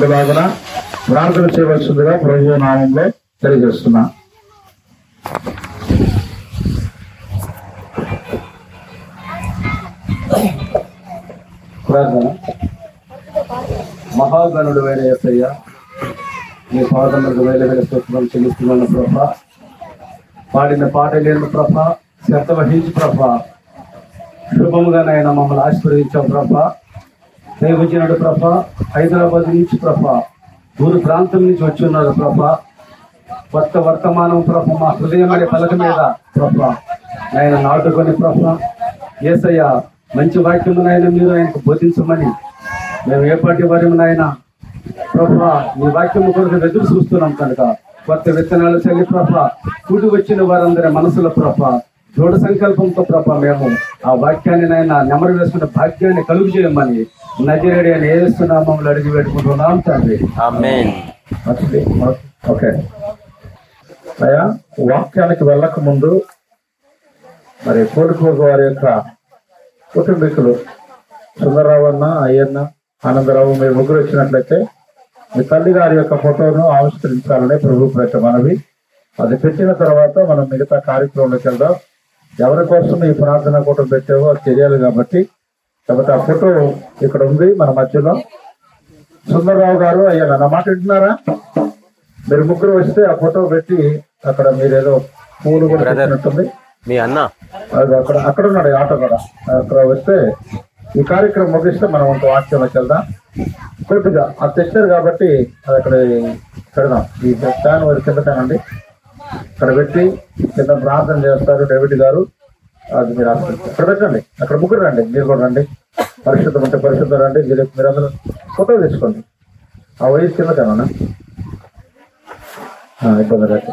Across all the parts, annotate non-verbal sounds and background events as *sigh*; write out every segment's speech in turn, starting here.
భాగన ప్రార్థన చేయవలసిందిగా ప్రభు నామంలో తెలియజేస్తున్నా. ప్రార్థన. మహాగణుడు వేల ఏసయ్య మీ పాదములకు వేల వేల స్తోత్రం చెల్లిస్తున్నాను ప్రభ. పాడిన పాట లేని ప్రభ శ్రద్ధ వహించి ప్రభ. శుభముగానైనా మమ్మల్ని ఆశీర్వదించాం ప్రభ. దైవజనుడు ప్రభ హైదరాబాద్ నుంచి ప్రభ దూర ప్రాంతం నుంచి వచ్చి ఉన్నారు ప్రభ. కొత్త వర్తమానం ప్రభ మా హృదయం అనే పలక మీద ప్రభ ఆయన నాటుకొని ప్రభ. ఏసయ్య మంచి వాక్యమునైనా మీరు ఆయనకు బోధించమని మేము ఏపాటి పాటి వారిమునైనా ప్రభ మీ వాక్యము కొరకు ఎదురు చూస్తున్నాం కనుక కొత్త విత్తనాలు చల్లి ప్రభ కూడి వచ్చిన వారందరి మనసుల ప్రభ దృఢ సంకల్పంతో ప్రభ మేము ఆ వాక్యాన్ని నైనా నెమరు వేసుకున్న భాగ్యాన్ని కలుగు చేయమని నజరేడి అని ఏస్తున్నామని అడిగి పెట్టుకుంటున్నాం తండ్రి. ఓకే. అయ్యా వాక్యానికి వెళ్ళక ముందు మరి కోడుకోక వారి యొక్క కుటుంబీకులు సుందరరావు అన్న అయ్యన్న ఆనందరావు మీరు ముగ్గురు వచ్చినట్లయితే మీ తల్లి గారి యొక్క ఫోటోను ఆవిష్కరించాలని ప్రభు ప్రయత్న మనవి. అది పెట్టిన తర్వాత మనం మిగతా కార్యక్రమంలోకి వెళ్దాం. ఎవరి కోసం ఈ ప్రార్థన కూటం పెట్టావో తెలియాలి కాబట్టి. కాబట్టి ఆ ఫోటో ఇక్కడ ఉంది మన మధ్యలో. సుందరరావు గారు అయ్యా నా మాట వింటున్నారా? మీరు ముగ్గురు వస్తే ఆ ఫోటో పెట్టి అక్కడ మీరేదో పూలు కూడా మీ అన్న. అది అక్కడ అక్కడ ఉన్నాడు ఆటో కూడా. అక్కడ వస్తే ఈ కార్యక్రమం ముగిస్తే మనం ఇంకో వాక్యంలోకి వెళ్దాం. కొద్దిగా అది తెచ్చారు కాబట్టి అది అక్కడ పెడదాం. ఈ ఫ్యాన్ వారి కింద కానండి అక్కడ పెట్టి కింద ప్రార్థన చేస్తారు డేవిడ్ గారు. అది మీరు అక్కడ అక్కడ పెట్టండి. అక్కడ ముగ్గురు రండి. మీరు కూడా రండి. పరిశుద్ధం అంటే పరిశుద్ధం రండి. మీరు మీరందరూ ఫోటో తీసుకోండి. ఆ వయసు కింద కానా ఇబ్బంది లేదు.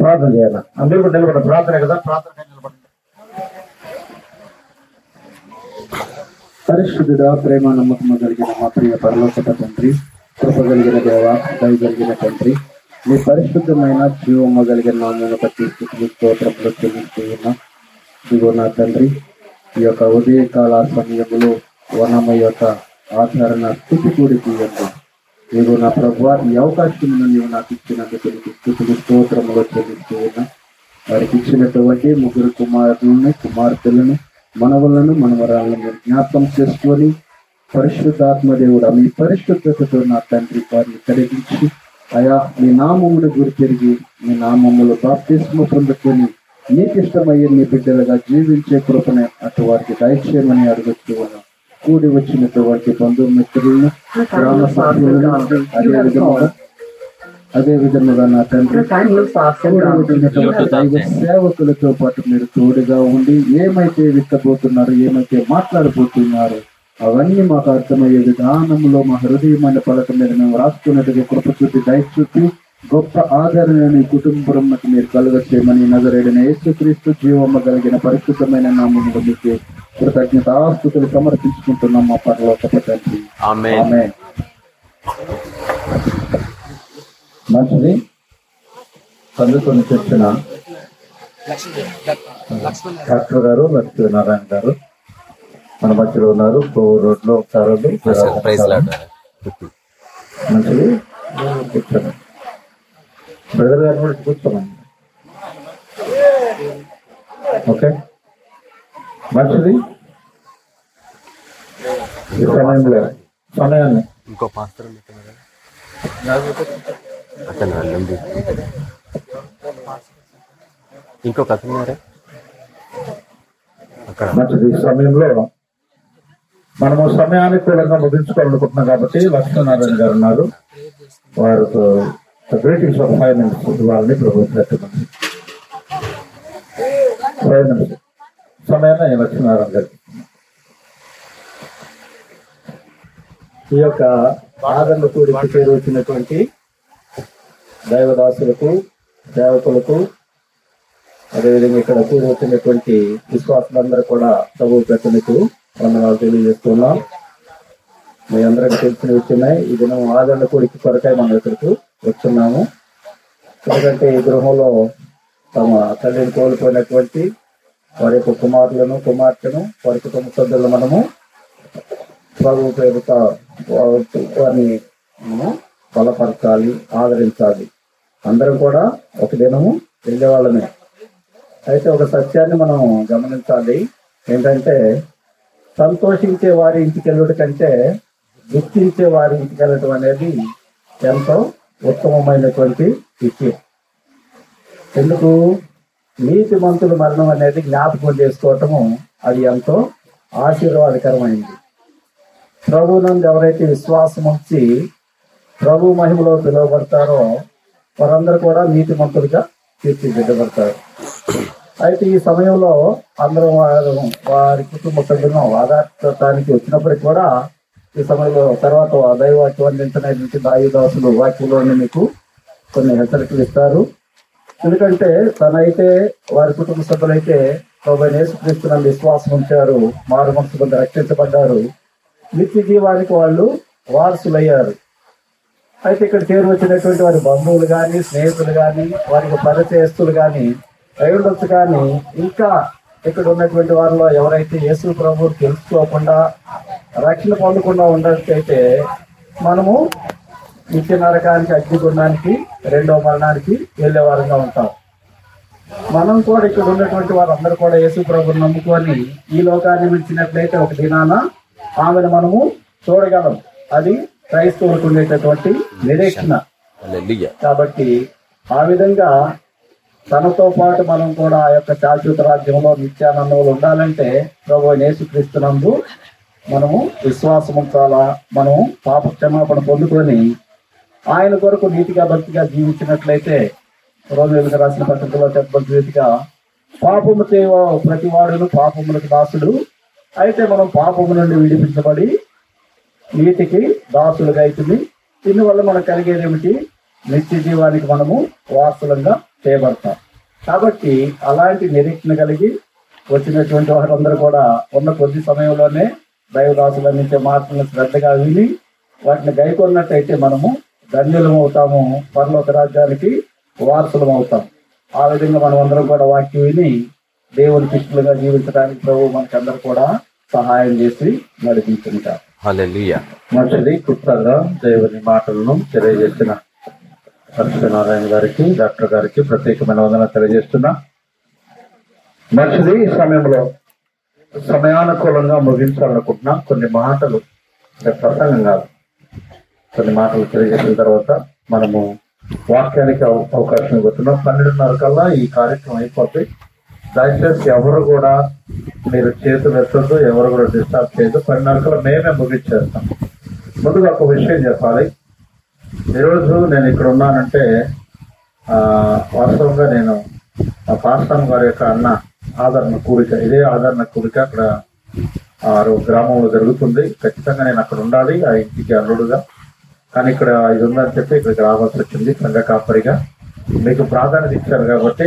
ప్రార్థన చేయాలి? అందరూ కూడా నిలబడండి. ప్రార్థన కదా? ప్రార్థన నిలబడండి. పరిశుద్ధుడా ప్రేమ నమ్మకము కలిగిన మా ప్రియ పరలోకత తండ్రి కృపగలిగిన దేవ దయగలిగిన తండ్రి మీ పరిశుద్ధమైన జీవమ్మ కలిగిన నామమును బట్టి స్తోత్రంలో స్తోత్రములు చెల్లిస్తూ ఇదిగో నా తండ్రి ఈ యొక్క ఉదయకాల సమయంలో వనమ యొక్క ఆచరణ స్థితి కూడికి ఇదిగో నా ప్రభు ఈ అవకాశం నీవు నాకు ఇచ్చినందుకు నీకు స్థుతులు స్తోత్రములు చెల్లిస్తూ ఉన్నా వారికి ఇచ్చినటువంటి ముగ్గురు కుమారులను కుమార్తెలను మనవలను మనవరాలను జ్ఞాపకం చేసుకొని పరిశుద్ధాత్మ దేవుడు మీ పరిశుద్ధతతో నా తండ్రి వారిని కలిగించి అయా మీ నామమును గురి తిరిగి మీ నామములు బాప్తిస్మ పొందుకొని నీకు ఇష్టమయ్యే మీ బిడ్డలుగా జీవించే కృపను అటు వారికి దయచేయమని అడుగుతూ ఉన్నాం. కూడి వచ్చినటువంటి బంధుమిత్రులను గ్రామ సభ్యులను అదే విధముగా అదే విధముగా నా తండ్రి దైవ సేవకులతో పాటు మీరు తోడుగా ఉండి ఏమైతే విత్తబోతున్నారు ఏమైతే మాట్లాడబోతున్నారు అవన్నీ మాకు అర్థమయ్యే విధానంలో మా హృదయమైన పలక మీద మేము రాసుకున్నట్టుగా కృప చూపి దయ చూపి గొప్ప ఆదరణని కుటుంబములకు మీరు కలుగ చేయమని నగరేడిన యేసుక్రీస్తు జీవమ్మ కలిగిన పరిశుద్ధమైన నామములు మీకు కృతజ్ఞత ఆస్తుతులు సమర్పించుకుంటున్నాం మా ఆమేన్. ఆమేన్. మంచిది? చదువుకొని చెప్పిన డాక్టర్ గారు లక్ష్మీనారాయణ గారు. మన మధ్యలో ఉన్నారు. కోవూరు రోడ్లో లాడ్ మంచిది. కూర్చోండి బ్రదర్ గారు కూడా కూర్చోమండి ఓకే. మంచిది. సమయంలో సమయాన్ని ఇంకో అతను వెళ్ళండి ఇంకొక అతను? అక్కడ మంచిది. సమయంలో మనము సమయానికి కూడా ముగించుకోవాలనుకుంటున్నాం కాబట్టి లక్ష్మీనారాయణ గారు ఉన్నారు. వారితో గ్రీటింగ్స్ ఆఫ్ ఫైవ్ మినిట్స్ ఇవ్వాలని ప్రభుత్వం ఫైవ్ మినిట్స్ సమయాన్ని లక్ష్మీనారాయణ గారు ఈ యొక్క ఆదరణ కూడి పేరు వచ్చినటువంటి దైవదాసులకు సేవకులకు అదేవిధంగా ఇక్కడ కూడి వచ్చినటువంటి విశ్వాసులందరూ కూడా ప్రభు పెద్దలకు వందనాలు తెలియజేస్తున్నాం. మీ అందరికి తెలిసిన వచ్చినాయి ఈ దినం ఆదరణ కూడికి కొరకై మనం ఇక్కడికి వచ్చున్నాము ఎందుకంటే ఈ గృహంలో తమ తల్లిని కోల్పోయినటువంటి వారి యొక్క కుమారులను కుమార్తెను వారి కుటుంబ సభ్యులను మనము ప్రభు వారిని మనము బలపరచాలి ఆదరించాలి. అందరం కూడా ఒక దినము వెళ్ళేవాళ్ళమే. అయితే ఒక సత్యాన్ని మనం గమనించాలి. ఏంటంటే సంతోషించే వారి ఇంటికి వెళ్ళడం కంటే దుఃఖించే వారి ఇంటికి వెళ్ళటం అనేది ఎంతో ఉత్తమమైనటువంటి విషయం. ఎందుకు? నీతి మంతుల మరణం అనేది జ్ఞాపకం చేసుకోవటము అది ఎంతో ఆశీర్వాదకరమైంది. ప్రభునందు ఎవరైతే విశ్వాసం ఉంచి ప్రభు మహిమలో పిలువబడతారో వారందరూ కూడా నీతిమంతులుగా తీర్చిదిద్దబడతారు. అయితే ఈ సమయంలో అందరం వారు వారి కుటుంబ సభ్యులను ఆధారతానికి వచ్చినప్పటికీ కూడా ఈ సమయంలో తర్వాత దైవాక్యం అందించడానికి దాయుదాసులు వాక్యంలోని మీకు కొన్ని హెచ్చరికలు ఇస్తారు. ఎందుకంటే తనైతే వారి కుటుంబ సభ్యులైతే తొంభై నేసుక్రీస్తున్న విశ్వాసం ఉంచారు మారు మనసు కొంత రక్షించబడ్డారు. నిత్య జీవానికి వాళ్ళు వారసులయ్యారు. అయితే ఇక్కడ చేరు వచ్చినటువంటి వారి బంధువులు కానీ స్నేహితులు కానీ వారికి పరిచయస్తులు కానీ ఉండొచ్చు కానీ ఇంకా ఇక్కడ ఉన్నటువంటి వారిలో ఎవరైతే యేసు ప్రభు తెలుసుకోకుండా రక్షణ పొందకుండా ఉన్నట్టయితే మనము నిత్య నరకానికి అగ్నిగుండానికి రెండో మరణానికి వెళ్ళే వారంగా ఉంటాం. మనం కూడా ఇక్కడ ఉన్నటువంటి వారందరూ కూడా యేసు ప్రభుని నమ్ముకొని ఈ లోకాన్ని విడిచినట్లయితే ఒక దినాన ఆమెను మనము చూడగలం. అది క్రైస్తవులకు ఉండేటటువంటి నిరీక్షణ. కాబట్టి ఆ విధంగా తనతో పాటు మనం కూడా ఆ యొక్క శాశ్వత రాజ్యంలో నిత్యానందంలో ఉండాలంటే ప్రభు నేసుక్రీస్తునందు మనము విశ్వాసం ఉంచాలా మనము పాప క్షమాపణ పొందుకొని ఆయన కొరకు నీతిగా భక్తిగా జీవించినట్లయితే రోజులుగా రాసిన పత్రికలో చెప్పబడి రీతిగా పాపము చేయ ప్రతి వాడును పాపములకు దాసుడు అయితే మనం పాపము నుండి విడిపించబడి నీతికి దాసులుగా అవుతుంది దీనివల్ల మనకు కలిగేది ఏమిటి? నిత్య జీవానికి మనము వారసులంగా చేయబడతాం. కాబట్టి అలాంటి నిరీక్షణ కలిగి వచ్చినటువంటి వారందరూ కూడా ఉన్న కొద్ది సమయంలోనే దైవదాసులు మాటలను శ్రద్ధగా విని వాటిని గైకొన్నట్టయితే మనము ధన్యులం అవుతాము పరలోక రాజ్యానికి వారసులం అవుతాం. ఆ విధంగా మనం అందరం కూడా వాక్యం విని దేవుని శిష్యులుగా జీవించడానికి ప్రభు మనకందరూ కూడా సహాయం చేసి హల్లెలూయా. మంచిది క్లుప్తంగా దేవుని మాటలను తెలియజేసిన సత్యనారాయణ గారికి డాక్టర్ గారికి ప్రత్యేకమైన వందన తెలియజేస్తున్నా. మంచిది ఈ సమయంలో సమయానుకూలంగా ముగించాలనుకుంటున్నా. కొన్ని మాటలు ప్రసంగం కాదు. కొన్ని మాటలు తెలియజేసిన తర్వాత మనము వాక్యానికి అవకాశం ఇవ్వతున్నాం. పన్నెండున్నర కల్లా ఈ కార్యక్రమం అయిపోతే దయచేసి ఎవరు కూడా మీరు చేతులు ఎత్తద్దు ఎవరు కూడా డిస్టర్బ్ చేయదు పన్నెండున్నర కల్లా మేమే ముగించేస్తాం. ముందుగా ఒక విషయం చెప్పాలి. ఈరోజు నేను ఇక్కడ ఉన్నానంటే వాస్తవంగా నేను ఆ గారి యొక్క అన్న ఆదరణ కూడిక ఇదే ఆదరణ కూడిక అక్కడ ఆరు గ్రామంలో జరుగుతుంది. ఖచ్చితంగా నేను అక్కడ ఉండాలి ఆ ఇంటికి అల్లుడుగా. కానీ ఇక్కడ ఇది ఉందని చెప్పి ఇక్కడికి రావాల్సి వచ్చింది సంఘ కాపరిగా. మీకు ప్రాధాన్యత ఇచ్చారు కాబట్టి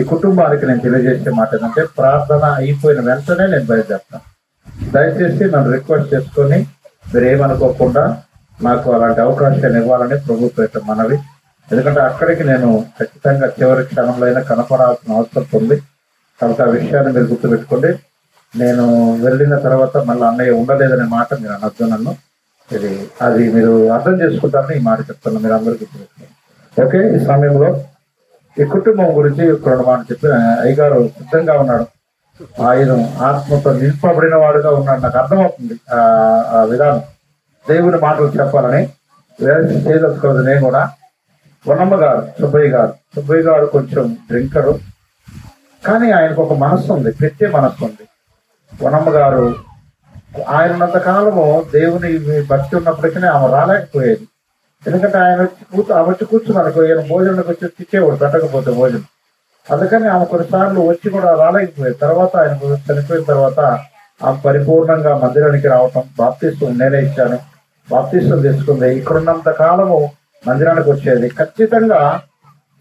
ఈ కుటుంబానికి నేను తెలియజేసే మాట ఏంటంటే ప్రార్థన అయిపోయిన వెంటనే నేను బయలుదేరుతాను. దయచేసి నన్ను రిక్వెస్ట్ చేసుకొని మీరు ఏమనుకోకుండా నాకు అలాంటి అవకాశాలు ఇవ్వాలని ప్రభుత్వం పేట మనవి. ఎందుకంటే అక్కడికి నేను ఖచ్చితంగా చివరి క్షణంలో అయినా కనపడాల్సిన అవసరం ఉంది. కాబట్టి ఆ విషయాన్ని మీరు గుర్తుపెట్టుకోండి. నేను వెళ్ళిన తర్వాత మళ్ళీ అన్నయ్య ఉండలేదనే మాట మీరు అనొద్దు నన్ను. ఇది అది మీరు అర్థం చేసుకుంటారని ఈ మాట చెప్తున్నాను మీరు అందరూ గుర్తుపెట్టుకోండి. ఓకే ఈ సమయంలో ఈ కుటుంబం గురించి ఒక రెండు మాట చెప్పి అయ్యగారు సిద్ధంగా ఉన్నాడు. ఆయన ఆత్మతో నింపబడిన వాడుగా ఉన్నాడు. నాకు అర్థమవుతుంది ఆ విధానం. దేవుని మాటలు చెప్పాలని వేరే చేయదలుచుకోలేదు నేను కూడా. వనమ్మ గారు సుబ్బయ్య గారు. సుబ్బయ్య గారు కొంచెం డ్రింకరు. కానీ ఆయనకు ఒక మనస్సు ఉంది పెట్టే మనస్సు ఉంది. వనమ్మ గారు ఆయన ఉన్నంత కాలము దేవుని భక్తి ఉన్నప్పటికీ ఆమె రాలేకపోయేది. ఎందుకంటే ఆయన వచ్చి కూర్చు ఆమె వచ్చి కూర్చున్నారు ఈయన భోజనంకి వచ్చి తిచ్చేవాడు పెట్టకపోతే భోజనం. అందుకని ఆమె కొన్నిసార్లు వచ్చి కూడా రాలేకపోయేది. తర్వాత ఆయన చనిపోయిన తర్వాత ఆమె పరిపూర్ణంగా మందిరానికి రావటం బాప్తీసం నేనే ఇచ్చాను. బాప్తీసం తీసుకుంది ఇక్కడున్నంత కాలము మందిరానికి వచ్చేది. ఖచ్చితంగా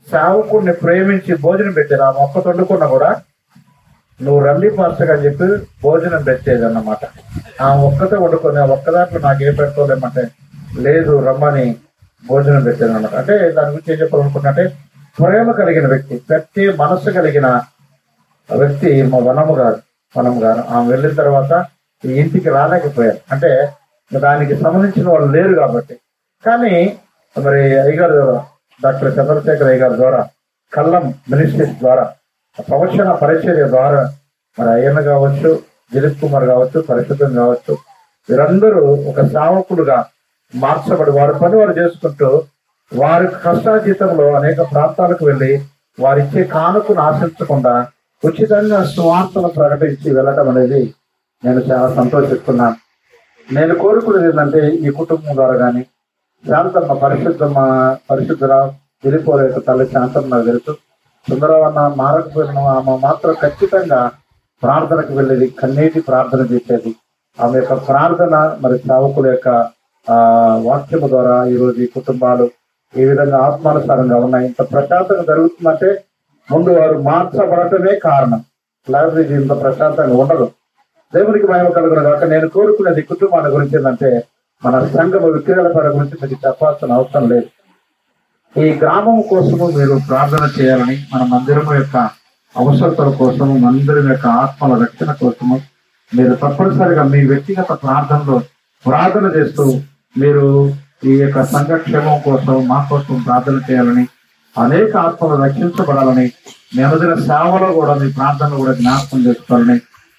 సేవకుడిని ప్రేమించి భోజనం పెట్టేది ఆ మొక్క తొండుకున్నా కూడా నువ్వు రల్లి పాస్టర్ అని చెప్పి భోజనం పెట్టేది అన్నమాట ఆ ఒక్కతే వండుకొని ఆ ఒక్క దాంట్లో నాకు ఏ పెడతాలేమంటే లేదు రమ్మని భోజనం పెట్టేది అన్నమాట అంటే దాని గురించి ఏం చెప్పాలనుకుంటే ప్రేమ కలిగిన వ్యక్తి ప్రతి మనస్సు కలిగిన వ్యక్తి మా వనము గారు వనం గారు. ఆమె వెళ్ళిన తర్వాత ఈ ఇంటికి రాలేకపోయారు. అంటే దానికి సంబంధించిన వాళ్ళు లేరు కాబట్టి. కానీ మరి అయ్యగారు డాక్టర్ చంద్రశేఖర్ అయ్యగారు ద్వారా కల్లం మినిస్ట్రీస్ ద్వారా ప్రవచన పరిచర్య ద్వారా మరి అయ్యన్న కావచ్చు దిలీప్ కుమార్ కావచ్చు పరిశుద్ధం కావచ్చు వీరందరూ ఒక సేవకుడుగా మార్చబడి వారి పని వారు చేసుకుంటూ వారి కష్టాజీతంలో అనేక ప్రాంతాలకు వెళ్ళి వారిచ్చే కానుకను ఆశించకుండా ఉచితంగా స్వార్థను ప్రకటించి వెళ్ళటం అనేది నేను చాలా సంతోషిస్తున్నాను. నేను కోరుకునేది ఏంటంటే ఈ కుటుంబం ద్వారా కానీ శాంతమ్మ పరిశుద్ధమ్మ పరిశుద్ధరా దిలీపోల యొక్క తల్లి శాంతమ్మ నాకు తెలుసు. సుందరవన్న మారకపోయిన ఆమె మాత్రం ఖచ్చితంగా ప్రార్థనకు వెళ్ళేది కన్నీటి ప్రార్థన చేసేది. ఆమె యొక్క ప్రార్థన మరి సేవకుల యొక్క ఆ వాక్యము ద్వారా ఈరోజు ఈ కుటుంబాలు ఈ విధంగా ఆత్మానుసారంగా ఉన్నాయి. ఇంత ప్రశాంతంగా జరుగుతుందంటే ముందు వారు మార్చబడటమే కారణం. లేకపోతే ఇంత ప్రశాంతంగా ఉండదు. దేవునికి మహిమ కలుగును కాక నేను కోరుకునేది కుటుంబాల గురించి ఏంటంటే మన సంఘము విక్రయాల గురించి మీకు చెప్పాల్సిన అవసరం లేదు. ఈ గ్రామం కోసము మీరు ప్రార్థన చేయాలని మన మందిరం యొక్క అవసరతల కోసము మందిరం యొక్క ఆత్మల రక్షణ కోసము మీరు తప్పనిసరిగా మీ వ్యక్తిగత ప్రార్థనలో ప్రార్థన చేస్తూ మీరు ఈ యొక్క సంఘక్షేమం కోసం మా కోసం ప్రార్థన చేయాలని అనేక ఆత్మలు రక్షించబడాలని మీ అనుదిన సేవలో కూడా మీ ప్రార్థనలు కూడా జ్ఞాపకం చేసుకోవాలని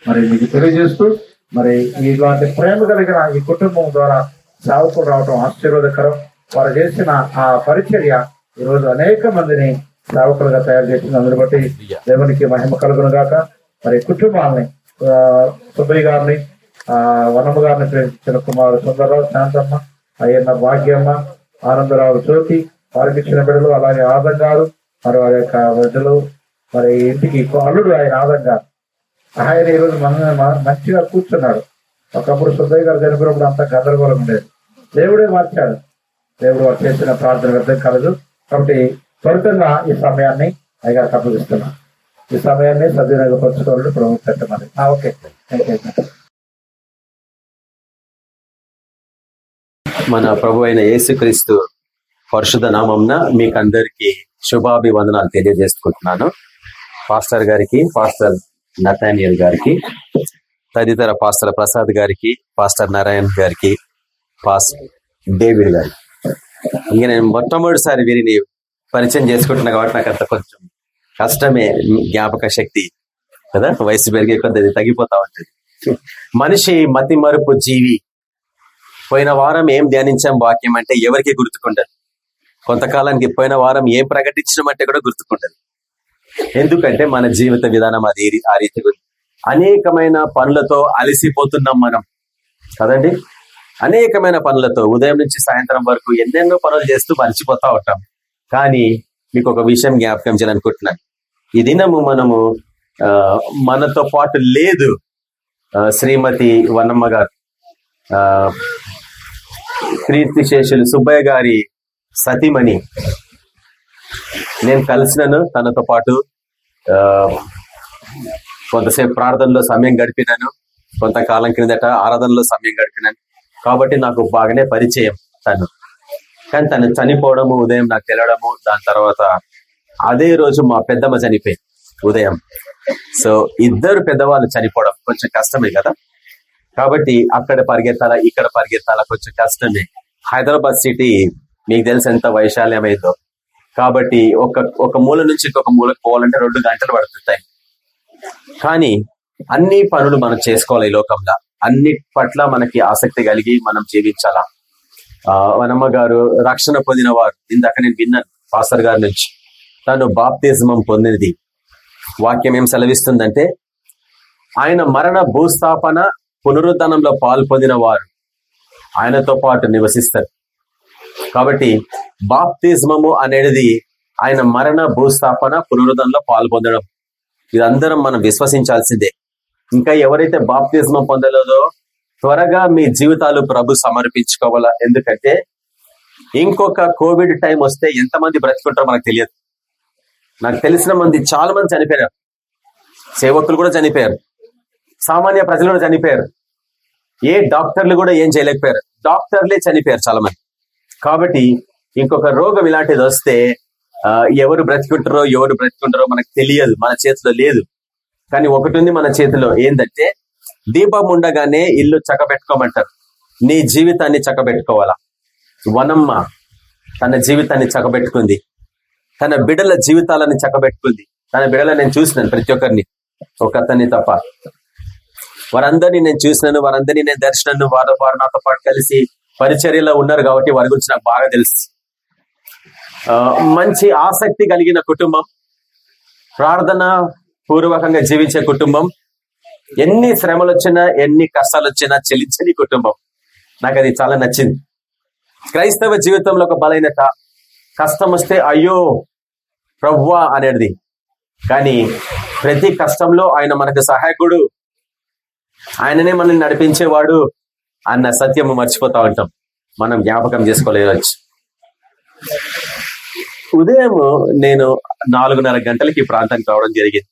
మరి మీకు తెలియజేస్తూ మరి ఇలాంటి ప్రేమ కలిగిన ఈ కుటుంబం ద్వారా సేవకులు రావడం ఆశ్చర్యకరం వారు చేసిన ఆ పరిచర్య ఈ రోజు అనేక మందిని సేవకులుగా తయారు చేసింది. అందుని బట్టి దేవునికి మహిమ కలుగును గాక. మరి కుటుంబాలని సుబ్బయ్య గారిని ఆ వనమ్మ గారిని ప్రేమించిన కుమారు సుందరరావు శాంతమ్మ అయ్యన్న భాగ్యమ్మ ఆనందరావు జ్యోతి వారికి ఇచ్చిన బిడ్డలు అలాగే ఆదం గారు మరి వారి యొక్క బిడ్డలు మరి ఇంటికి అల్లుడు ఆయన ఆదం గారు ఆయన ఈరోజు రోజు మన మంచిగా కూర్చున్నాడు. ఒకప్పుడు సుబ్బయ్య గారు చనిపోయినప్పుడు అంతా గందరగోళం ఉండేది. దేవుడే మార్చాడు. దేవుడు వారు చేసిన ప్రార్థన వ్యర్థం కలదు. కాబట్టి త్వరితంగా ఈ సమయాన్ని అయ్యగా అప్పగిస్తున్నా. ఈ సమయాన్ని సద్వినియోగపరచుకోవాలని ప్రభుత్వం పెట్టమని ఓకే. మన ప్రభు అయిన యేసుక్రీస్తు పరిశుద్ధ నామంన మీకు అందరికి శుభాభివందనాలు తెలియజేసుకుంటున్నాను. పాస్టర్ గారికి పాస్టర్ నతానియల్ గారికి తదితర పాస్టర్ ప్రసాద్ గారికి పాస్టర్ నారాయణ్ గారికి పాస్టర్ డేవిడ్ గారికి. ఇంకా నేను మొట్టమొదటిసారి వీరిని పరిచయం చేసుకుంటున్నా కాబట్టి నాకు అంత కొంచెం కష్టమే జ్ఞాపక శక్తి కదా? వయసు పెరిగే కొద్ది తగ్గిపోతా ఉంటుంది. మనిషి మతి మరుపు జీవి. పోయిన వారం ఏం ధ్యానించాం వాక్యం అంటే ఎవరికి గుర్తుకుండదు. కొంతకాలానికి పోయిన వారం ఏం ప్రకటించడం అంటే కూడా గుర్తుకుండదు. ఎందుకంటే మన జీవిత విధానం అది ఆ రీతిగా అనేకమైన పనులతో అలసిపోతున్నాం మనం. కదండి? అనేకమైన పనులతో ఉదయం నుంచి సాయంత్రం వరకు ఎన్నెన్నో పనులు చేస్తూ మర్చిపోతా ఉంటాం. కానీ మీకు ఒక విషయం జ్ఞాపకం చేయాలనుకుంటున్నాను ఈ దినము మనము ఆ, మనతో పాటు లేదు శ్రీమతి వన్నమ్మ గారు. ఆ, కీర్తిశేషులు సుబ్బయ్య గారి సతీమణి. నేను కలిసినాను తనతో పాటు ఆ, కొంతసేపు ప్రార్థనలో సమయం గడిపినాను. కొంతకాలం క్రిందట ఆరాధనలో సమయం గడిపినాను. కాబట్టి నాకు బాగానే పరిచయం తను. కానీ తను చనిపోవడము ఉదయం నాకు తెలడము దాని తర్వాత అదే రోజు మా పెద్దమ్మ చనిపోయింది ఉదయం. సో ఇద్దరు పెద్దవాళ్ళు చనిపోవడం కొంచెం కష్టమే కదా? కాబట్టి అక్కడ పరిగెత్తాలా ఇక్కడ పరిగెత్తాలా కొంచెం కష్టమే. హైదరాబాద్ సిటీ మీకు తెలిసి ఎంత వైశాల్యమైందో. కాబట్టి ఒక ఒక మూల నుంచి ఇంకొక మూలకు పోవాలంటే రెండు గంటలు పడుతుంటాయి కానీ అన్ని పనులు మనం చేసుకోవాలి ఈ లోకంలో. అన్ని పట్ల మనకి ఆసక్తి కలిగి మనం జీవించాలా? ఆ వనమ్మ గారు రక్షణ పొందిన వారు ఇందాక నేను విన్నాను పాస్టర్ గారి నుంచి. తను బాప్తిజమం పొందినది. వాక్యం ఏం సెలవిస్తుందంటే ఆయన మరణ భూస్థాపన పునరుద్ధానంలో పాల్పొందిన వారు ఆయనతో పాటు నివసిస్తారు. కాబట్టి బాప్తిజమము అనేది ఆయన మరణ భూస్థాపన పునరుద్ధరణలో పాల్పొందడం. ఇదందరం మనం విశ్వసించాల్సిందే. ఇంకా ఎవరైతే బాప్తిజమం పొందలేదో త్వరగా మీ జీవితాలు ప్రభు సమర్పించుకోవాలా? ఎందుకంటే ఇంకొక కోవిడ్ టైం వస్తే ఎంతమంది బ్రతుకుంటారో మనకు తెలియదు. నాకు తెలిసిన మంది చాలా మంది చనిపోయారు. సేవకులు కూడా చనిపోయారు. సామాన్య ప్రజలు కూడా చనిపోయారు. ఏ డాక్టర్లు కూడా ఏం చేయలేకపోయారు. డాక్టర్లే చనిపోయారు చాలా మంది కాబట్టి ఇంకొక రోగం ఇలాంటిది వస్తే ఎవరు బ్రతికుంటారో ఎవరు బ్రతికుంటారో మనకు తెలియదు మన చేతిలో లేదు. కానీ ఒకటి ఉంది మన చేతిలో ఏంటంటే దీపం ఉండగానే ఇల్లు చక్కబెట్టుకోమంటారు. నీ జీవితాన్ని చక్కబెట్టుకోవాలా? వనమ్మ తన జీవితాన్ని చక్కబెట్టుకుంది. తన బిడల జీవితాలను చక్కబెట్టుకుంది. తన బిడల నేను చూసినాను ప్రతి ఒక్కరిని. ఒక అతన్ని తప్ప. వారందరినీ నేను చూసినాను వారందరినీ నేను దర్శనను వారు వారు నాతో పాటు కలిసి పరిచర్యలో ఉన్నారు కాబట్టి వారి గురించి నాకు బాగా తెలుసు. మంచి ఆసక్తి కలిగిన కుటుంబం ప్రార్థన పూర్వకంగా జీవించే కుటుంబం ఎన్ని శ్రమలు వచ్చినా ఎన్ని కష్టాలు వచ్చినా చెల్లించని కుటుంబం. నాకు అది చాలా నచ్చింది. క్రైస్తవ జీవితంలో ఒక బలైనత కష్టం వస్తే అయ్యో ప్రవ్వా అనేది కానీ ప్రతి కష్టంలో ఆయన మనకు సహాయకుడు. ఆయననే మనల్ని నడిపించేవాడు. అన్న సత్యము మర్చిపోతా ఉంటాం. మనం జ్ఞాపకం చేసుకోలేవచ్చు ఉదయం నేను నాలుగున్నర గంటలకి ఈ ప్రాంతానికి రావడం జరిగింది.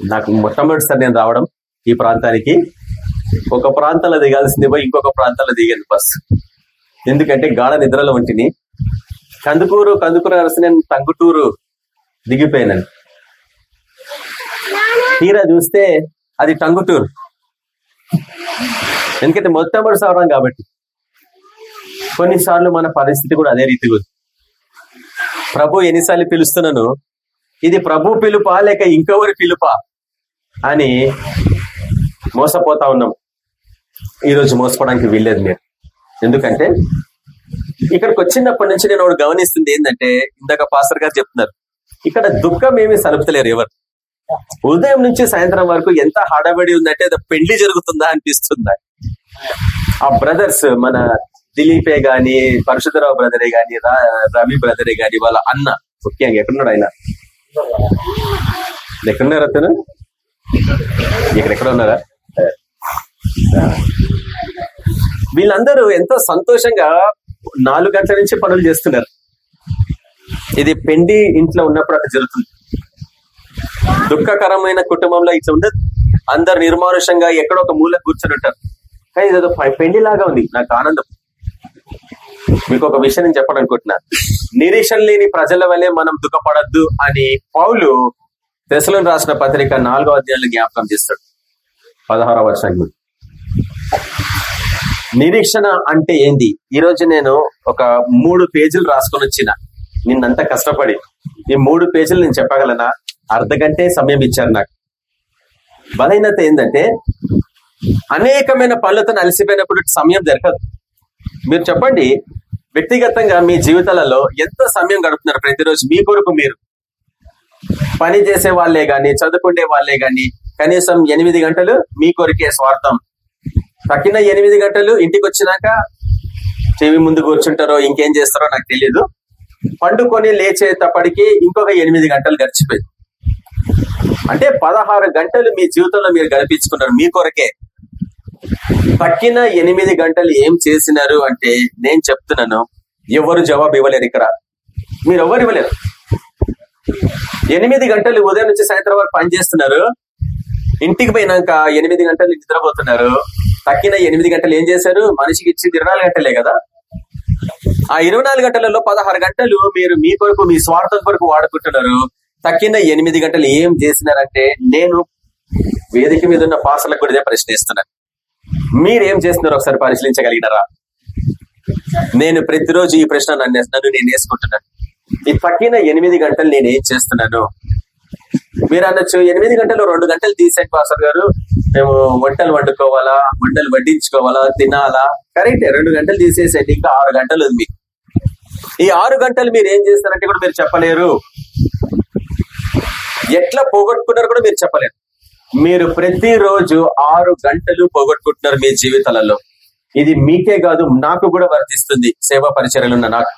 నాకు మొట్టమొదటిసారి నేను రావడం ఈ ప్రాంతానికి. ఒక ప్రాంతంలో దిగాల్సింది పోయి ఇంకొక ప్రాంతంలో దిగాను బస్. ఎందుకంటే గాఢ నిద్రలో ఉంటిని. కందుకూరు కందుకూరు అరసి నేను తంగుటూరు దిగిపోయాను తీరా చూస్తే అది టంగుటూరు ఎందుకంటే మొట్టమొదటి రావడం కాబట్టి. కొన్నిసార్లు మన పరిస్థితి కూడా అదే రీతిగా ఉంది. ప్రభు ఎన్నిసార్లు పిలుస్తున్నాను ఇది ప్రభు పిలుపా లేక ఇంకెవరి పిలుపా అని మోసపోతా ఉన్నాం. ఈరోజు మోసపోవడానికి వీల్లేదు నేను ఎందుకంటే ఇక్కడికి వచ్చినప్పటి నుంచి నేను ఒకటి గమనిస్తుంది ఏంటంటే ఇందాక పాస్టర్ గారు చెప్తున్నారు ఇక్కడ దుఃఖం ఏమీ సలుపుతలేరు ఎవరు. ఉదయం నుంచి సాయంత్రం వరకు ఎంత హడాబడి ఉందంటే అది పెళ్ళి జరుగుతుందా అనిపిస్తుందా? ఆ బ్రదర్స్ మన దిలీపే గాని పరశుధరావు బ్రదరే గాని రా- రవి బ్రదరే గాని వాళ్ళ అన్న ముఖ్యంగా ఎక్కడున్నాడు ఆయన? ఎక్కడున్నారు అతను? ఇక్కడెక్కడ ఉన్నారా? వీళ్ళందరూ ఎంతో సంతోషంగా నాలుగు గంటల నుంచి పనులు చేస్తున్నారు. ఇది పెండి ఇంట్లో ఉన్నప్పుడు అక్కడ జరుగుతుంది. దుఃఖకరమైన కుటుంబంలో ఇట్లా ఉండదు. అందరు నిర్మానుషంగా ఎక్కడో ఒక మూల కూర్చొని ఉంటారు. కానీ ఇదేదో పెండి లాగా ఉంది. నాకు ఆనందం. మీకు ఒక విషయం నేను చెప్పాలనుకుంటున్నా. నిరీక్షణ లేని ప్రజల వల్లే మనం దుఃఖపడద్దు అని పౌలు దశలో రాసిన పత్రిక నాలుగో అధ్యాయంలో జ్ఞాపకం చేస్తాడు. పదహారవ వర్షానికి నిరీక్షణ అంటే ఏంది? ఈ రోజు నేను ఒక మూడు పేజీలు రాసుకొని వచ్చిన. నిన్నంతా కష్టపడి. ఈ మూడు పేజీలు నేను చెప్పగలనా? అర్ధ గంటే సమయం ఇచ్చారు నాకు. బలహీనత ఏంటంటే అనేకమైన పనులతో అలసిపోయినప్పుడు సమయం దొరకదు. మీరు చెప్పండి వ్యక్తిగతంగా మీ జీవితాలలో ఎంత సమయం గడుపుతున్నారు ప్రతిరోజు? మీ కొరకు మీరు. పని చేసే వాళ్ళే గాని చదువుకునే వాళ్ళే గాని కనీసం ఎనిమిది గంటలు మీ కొరికే స్వార్థం. తక్కిన ఎనిమిది గంటలు ఇంటికి వచ్చినాక టీవీ ముందు కూర్చుంటారో ఇంకేం చేస్తారో నాకు తెలియదు పండుకొని లేచేటప్పటికి ఇంకొక ఎనిమిది గంటలు గడిచిపోయింది. అంటే పదహారు గంటలు మీ జీవితంలో మీరు గడిపించుకున్నారు మీ కొరకే. తక్కిన ఎనిమిది గంటలు ఏం చేసినారు అంటే నేను చెప్తున్నాను ఎవరు జవాబు ఇవ్వలేరు ఇక్కడ. మీరు ఎవరు ఇవ్వలేరు. ఎనిమిది గంటలు ఉదయం నుంచి సాయంత్రం వరకు పని చేస్తున్నారు. ఇంటికి పోయినాక ఎనిమిది గంటలు నిద్రపోతున్నారు. తక్కిన ఎనిమిది గంటలు ఏం చేశారు? మనిషికి ఇచ్చింది ఇరవై గంటలే కదా. ఆ ఇరవై నాలుగు గంటలలో పదహారు గంటలు మీరు మీ కొరకు మీ స్వార్థం కొరకు వాడుకుంటున్నారు. తక్కిన ఎనిమిది గంటలు ఏం చేసినారంటే నేను వేదిక మీద ఉన్న పాసలకు కూడా ప్రశ్నిస్తున్నాను మీరేం చేస్తున్నారు ఒకసారి పరిశీలించగలిగినారా? నేను ప్రతిరోజు ఈ ప్రశ్న నన్ను నేను వేసుకుంటున్నాను. ఈ తక్కిన ఎనిమిది గంటలు నేను ఏం చేస్తున్నాను? మీరు అనొచ్చు ఎనిమిది గంటలు రెండు గంటలు తీసేయండి పాస్టర్ గారు. మేము వంటలు వండుకోవాలా? వంటలు వడ్డించుకోవాలా? తినాలా? కరెక్టే రెండు గంటలు తీసేసేయండి ఇంకా ఆరు గంటలు ఉంది. ఈ ఆరు గంటలు మీరు ఏం చేస్తారంటే కూడా మీరు చెప్పలేరు. ఎట్లా పోగొట్టుకున్నారు కూడా మీరు చెప్పలేరు. మీరు ప్రతిరోజు ఆరు గంటలు పోగొట్టుకుంటున్నారు మీ జీవితాలలో. ఇది మీకే కాదు నాకు కూడా వర్తిస్తుంది. సేవా పరిచర్యలున్న నాకు.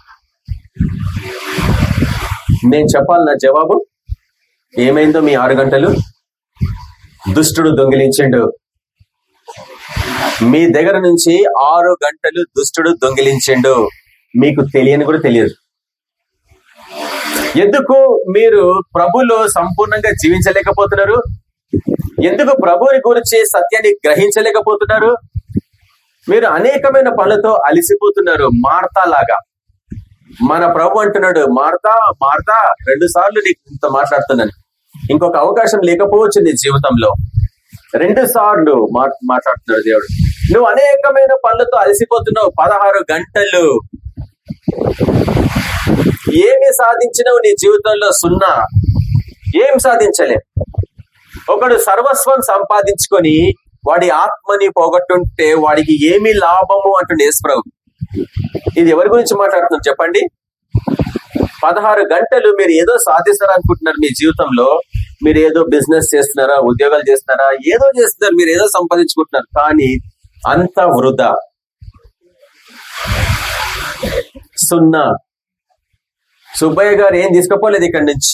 నేను చెప్పాలన్న జవాబు ఏమైందో మీ ఆరు గంటలు? దుష్టుడు దొంగిలించిండు. మీ దగ్గర నుంచి ఆరు గంటలు దుష్టుడు దొంగిలించిండు. మీకు తెలియని కూడా తెలియదు. ఎందుకు మీరు ప్రభులో సంపూర్ణంగా జీవించలేకపోతున్నారు? ఎందుకు ప్రభువుని గురించి సత్యాన్ని గ్రహించలేకపోతున్నారు? మీరు అనేకమైన పనులతో అలిసిపోతున్నారు మార్తా లాగా మన ప్రభు అంటున్నాడు మార్తా మార్తా రెండు సార్లు నీకు ఇంత మాట్లాడుతున్నాను. ఇంకొక అవకాశం లేకపోవచ్చు నీ జీవితంలో. రెండు సార్లు మాట్లాడుతున్నాడు దేవుడు. నువ్వు అనేకమైన పనులతో అలసిపోతున్నావు పదహారు గంటలు. ఏమి సాధించినావు నీ జీవితంలో సున్నా? ఏం సాధించలే? ఒకడు సర్వస్వం సంపాదించుకొని వాడి ఆత్మని పోగొట్టుంటే వాడికి ఏమి లాభము అంటుండే యేసుప్రభు ఇది ఎవరి గురించి మాట్లాడుతున్నారు చెప్పండి? పదహారు గంటలు మీరు ఏదో సాధిస్తారనుకుంటున్నారు మీ జీవితంలో మీరు ఏదో బిజినెస్ చేస్తున్నారా ఉద్యోగాలు చేస్తున్నారా ఏదో చేస్తున్నారు మీరు ఏదో సంపాదించుకుంటున్నారు కానీ అంత వృధా. సున్నా. సుబ్బయ్య గారు ఏం తీసుకోపోలేదు ఇక్కడి నుంచి?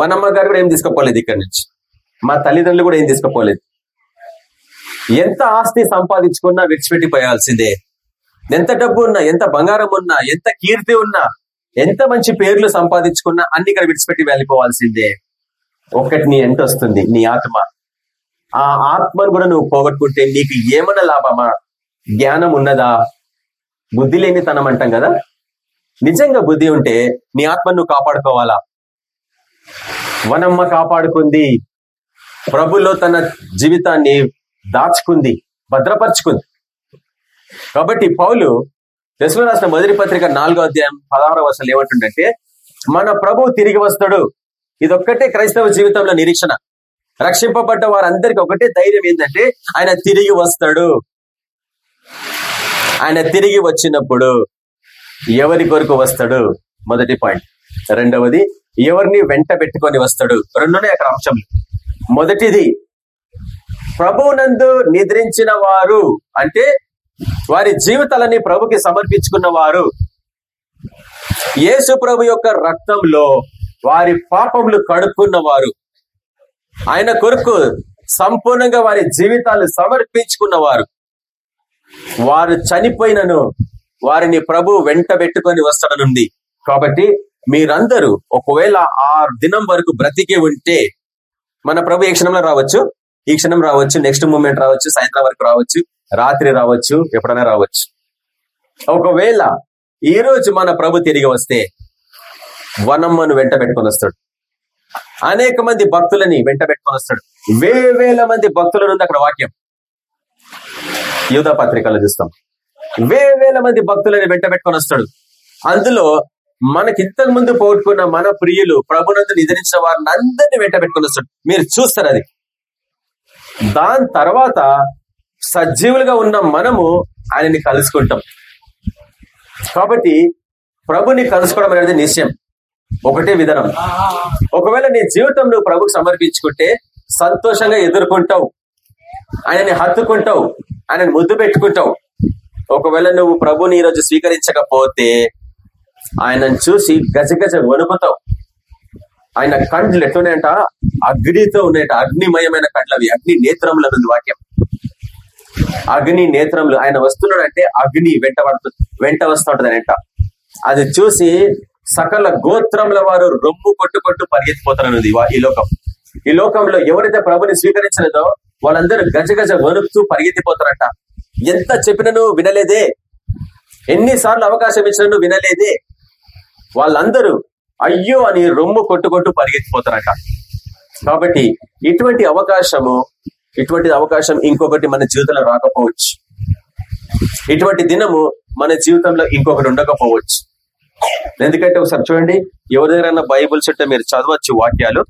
వనమ్మ గారు కూడా ఏం తీసుకోపోలేదు ఇక్కడి నుంచి? మా తల్లిదండ్రులు కూడా ఏం తీసుకుపోలేదు. ఎంత ఆస్తి సంపాదించుకున్నా విడిచిపెట్టిపోయాల్సిందే. ఎంత డబ్బు ఉన్నా ఎంత బంగారం ఉన్నా ఎంత కీర్తి ఉన్నా ఎంత మంచి పేర్లు సంపాదించుకున్నా అన్ని ఇక్కడ విడిచిపెట్టి వెళ్ళిపోవాల్సిందే. ఒక్కటి నీ ఎంత వస్తుంది? నీ ఆత్మ. ఆ ఆత్మను కూడా నువ్వు పోగొట్టుకుంటే నీకు ఏమన్నా లాభమా? జ్ఞానం ఉన్నదా? బుద్ధి లేనితనం అంటాం కదా? నిజంగా బుద్ధి ఉంటే నీ ఆత్మను నువ్వు కాపాడుకోవాలా? వనమ్మ కాపాడుకుంది. ప్రభులో తన జీవితాన్ని దాచుకుంది భద్రపరుచుకుంది. కాబట్టి పౌలు దశలో రాసిన మొదటి పత్రిక నాలుగో అధ్యాయం పదహారో వర్షాలు ఏమంటుందంటే మన ప్రభు తిరిగి వస్తాడు. ఇదొక్కటే క్రైస్తవ జీవితంలో నిరీక్షణ. రక్షింపబడ్డ వారందరికీ ఒకటే ధైర్యం ఏంటంటే ఆయన తిరిగి వస్తాడు. ఆయన తిరిగి వచ్చినప్పుడు ఎవరి కొరకు వస్తాడు? మొదటి పాయింట్. రెండవది ఎవరిని వెంట పెట్టుకొని వస్తాడు? రెండునే అక్కడ అంశంలు మొదటిది ప్రభునందు నిద్రించిన వారు అంటే వారి జీవితాలని ప్రభుకి సమర్పించుకున్న వారు. యేసు ప్రభు యొక్క రక్తంలో వారి పాపములు కడుక్కున్న వారు. ఆయన కొరకు సంపూర్ణంగా వారి జీవితాలు సమర్పించుకున్నవారు వారు చనిపోయినను వారిని ప్రభు వెంట పెట్టుకొని వస్తాడనుంది. కాబట్టి మీరందరూ ఒకవేళ ఆ దినం వరకు బ్రతికే ఉంటే మన ప్రభు ఏ క్షణంలో రావచ్చు? ఈ క్షణం రావచ్చు. నెక్స్ట్ మూమెంట్ రావచ్చు. సాయంత్రం వరకు రావచ్చు. రాత్రి రావచ్చు. ఎప్పుడైనా రావచ్చు. ఒకవేళ ఈ రోజు మన ప్రభు తిరిగి వస్తే వనమ్మను వెంట పెట్టుకొని వస్తాడు. అనేక మంది భక్తులని వెంట పెట్టుకొని వస్తాడు. వేవేల మంది భక్తులను నుండి అక్కడ వాక్యం. యూధ పత్రికలో చూస్తాం. వేవేల మంది భక్తులని వెంట పెట్టుకొని వస్తాడు. అందులో మనకి ఇంతకు ముందు పోగొట్టుకున్న మన ప్రియులు ప్రభునందు నిద్రించిన వారిని అందరినీ వెంట పెట్టుకుని మీరు చూస్తారు అది. దాని తర్వాత సజీవులుగా ఉన్న మనము ఆయనని కలుసుకుంటాం. కాబట్టి ప్రభుని కలుసుకోవడం అనేది నిశ్చయం. ఒకటే విధానం. ఒకవేళ నీ జీవితం నువ్వు ప్రభుకు సమర్పించుకుంటే సంతోషంగా ఎదుర్కొంటావు. ఆయనని హత్తుకుంటావు. ఆయనని ముద్దు పెట్టుకుంటావు. ఒకవేళ నువ్వు ప్రభుని ఈరోజు స్వీకరించకపోతే ఆయనను చూసి గజగజ వణుకుతావు. ఆయన కండ్లు ఎట్లున్నాయంట? అగ్నితో ఉన్నాయట. అగ్నిమయమైన కండ్లు అవి. అగ్ని నేత్రములు అన్నది వాక్యం. అగ్ని నేత్రములు. ఆయన వస్తున్నాడంటే అగ్ని వెంట పడుతుంది వెంట వస్తుంటది అది చూసి సకల గోత్రముల వారు రొమ్ము కొట్టు కొట్టు పరిగెత్తిపోతారన్నది ఈ లోకం. ఈ లోకంలో ఎవరైతే ప్రభుని స్వీకరించలేదో వాళ్ళందరూ గజగజ వణుకుతూ పరిగెత్తిపోతారట. ఎంత చెప్పినను వినలేదే. ఎన్నిసార్లు అవకాశం ఇచ్చినను వినలేదే. వాళ్ళందరూ అయ్యో అని రొమ్ము కొట్టుకొట్టు పరిగెత్తిపోతారట. కాబట్టి ఇటువంటి అవకాశము ఇటువంటి అవకాశం ఇంకొకటి మన జీవితంలో రాకపోవచ్చు. ఇటువంటి దినము మన జీవితంలో ఇంకొకటి ఉండకపోవచ్చు. ఎందుకంటే ఒకసారి చూడండి ఎవరి దగ్గర బైబుల్స్ ఉంటే మీరు చదవచ్చు వాక్యాలు.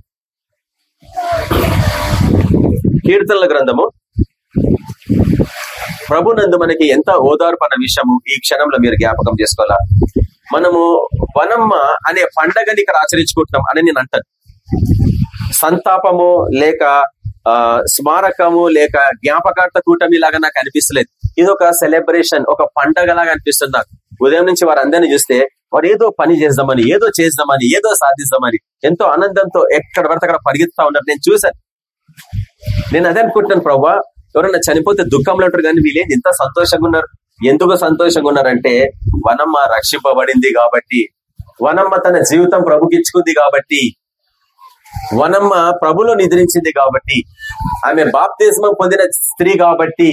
కీర్తనల గ్రంథము. ప్రభునందు మనకి ఎంత ఓదార్పన విషయము ఈ క్షణంలో మీరు జ్ఞాపకం చేసుకోవాలా? మనము వనమ్మ అనే పండగని ఇక్కడ ఆచరించుకుంటున్నాం అని నేను అంటాను. సంతాపము లేక ఆ స్మారకము లేక జ్ఞాపకార్థ కూటమి లాగా నాకు అనిపిస్తలేదు. ఇది ఒక సెలబ్రేషన్ ఒక పండగ లాగా అనిపిస్తుంది నాకు. ఉదయం నుంచి వారందరినీ చూస్తే వారు ఏదో పని చేద్దామని ఏదో చేద్దామని ఏదో సాధిద్దామని ఎంతో ఆనందంతో ఎక్కడ పడితే అక్కడ పరిగెత్తా ఉన్నారు. నేను చూశాను. నేను అదే అనుకుంటున్నాను ప్రభావ ఎవరన్నా చనిపోతే దుఃఖంలో ఉంటారు కానీ వీళ్ళేంది ఇంత సంతోషంగా ఉన్నారు? ఎందుకు సంతోషంగా ఉన్నారంటే వనమ్మ రక్షింపబడింది కాబట్టి వనమ్మ తన జీవితం ప్రభుకిచ్చుకుంది కాబట్టి వనమ్మ ప్రభులో నిద్రించింది కాబట్టి ఆమె బాప్తిజమం పొందిన స్త్రీ కాబట్టి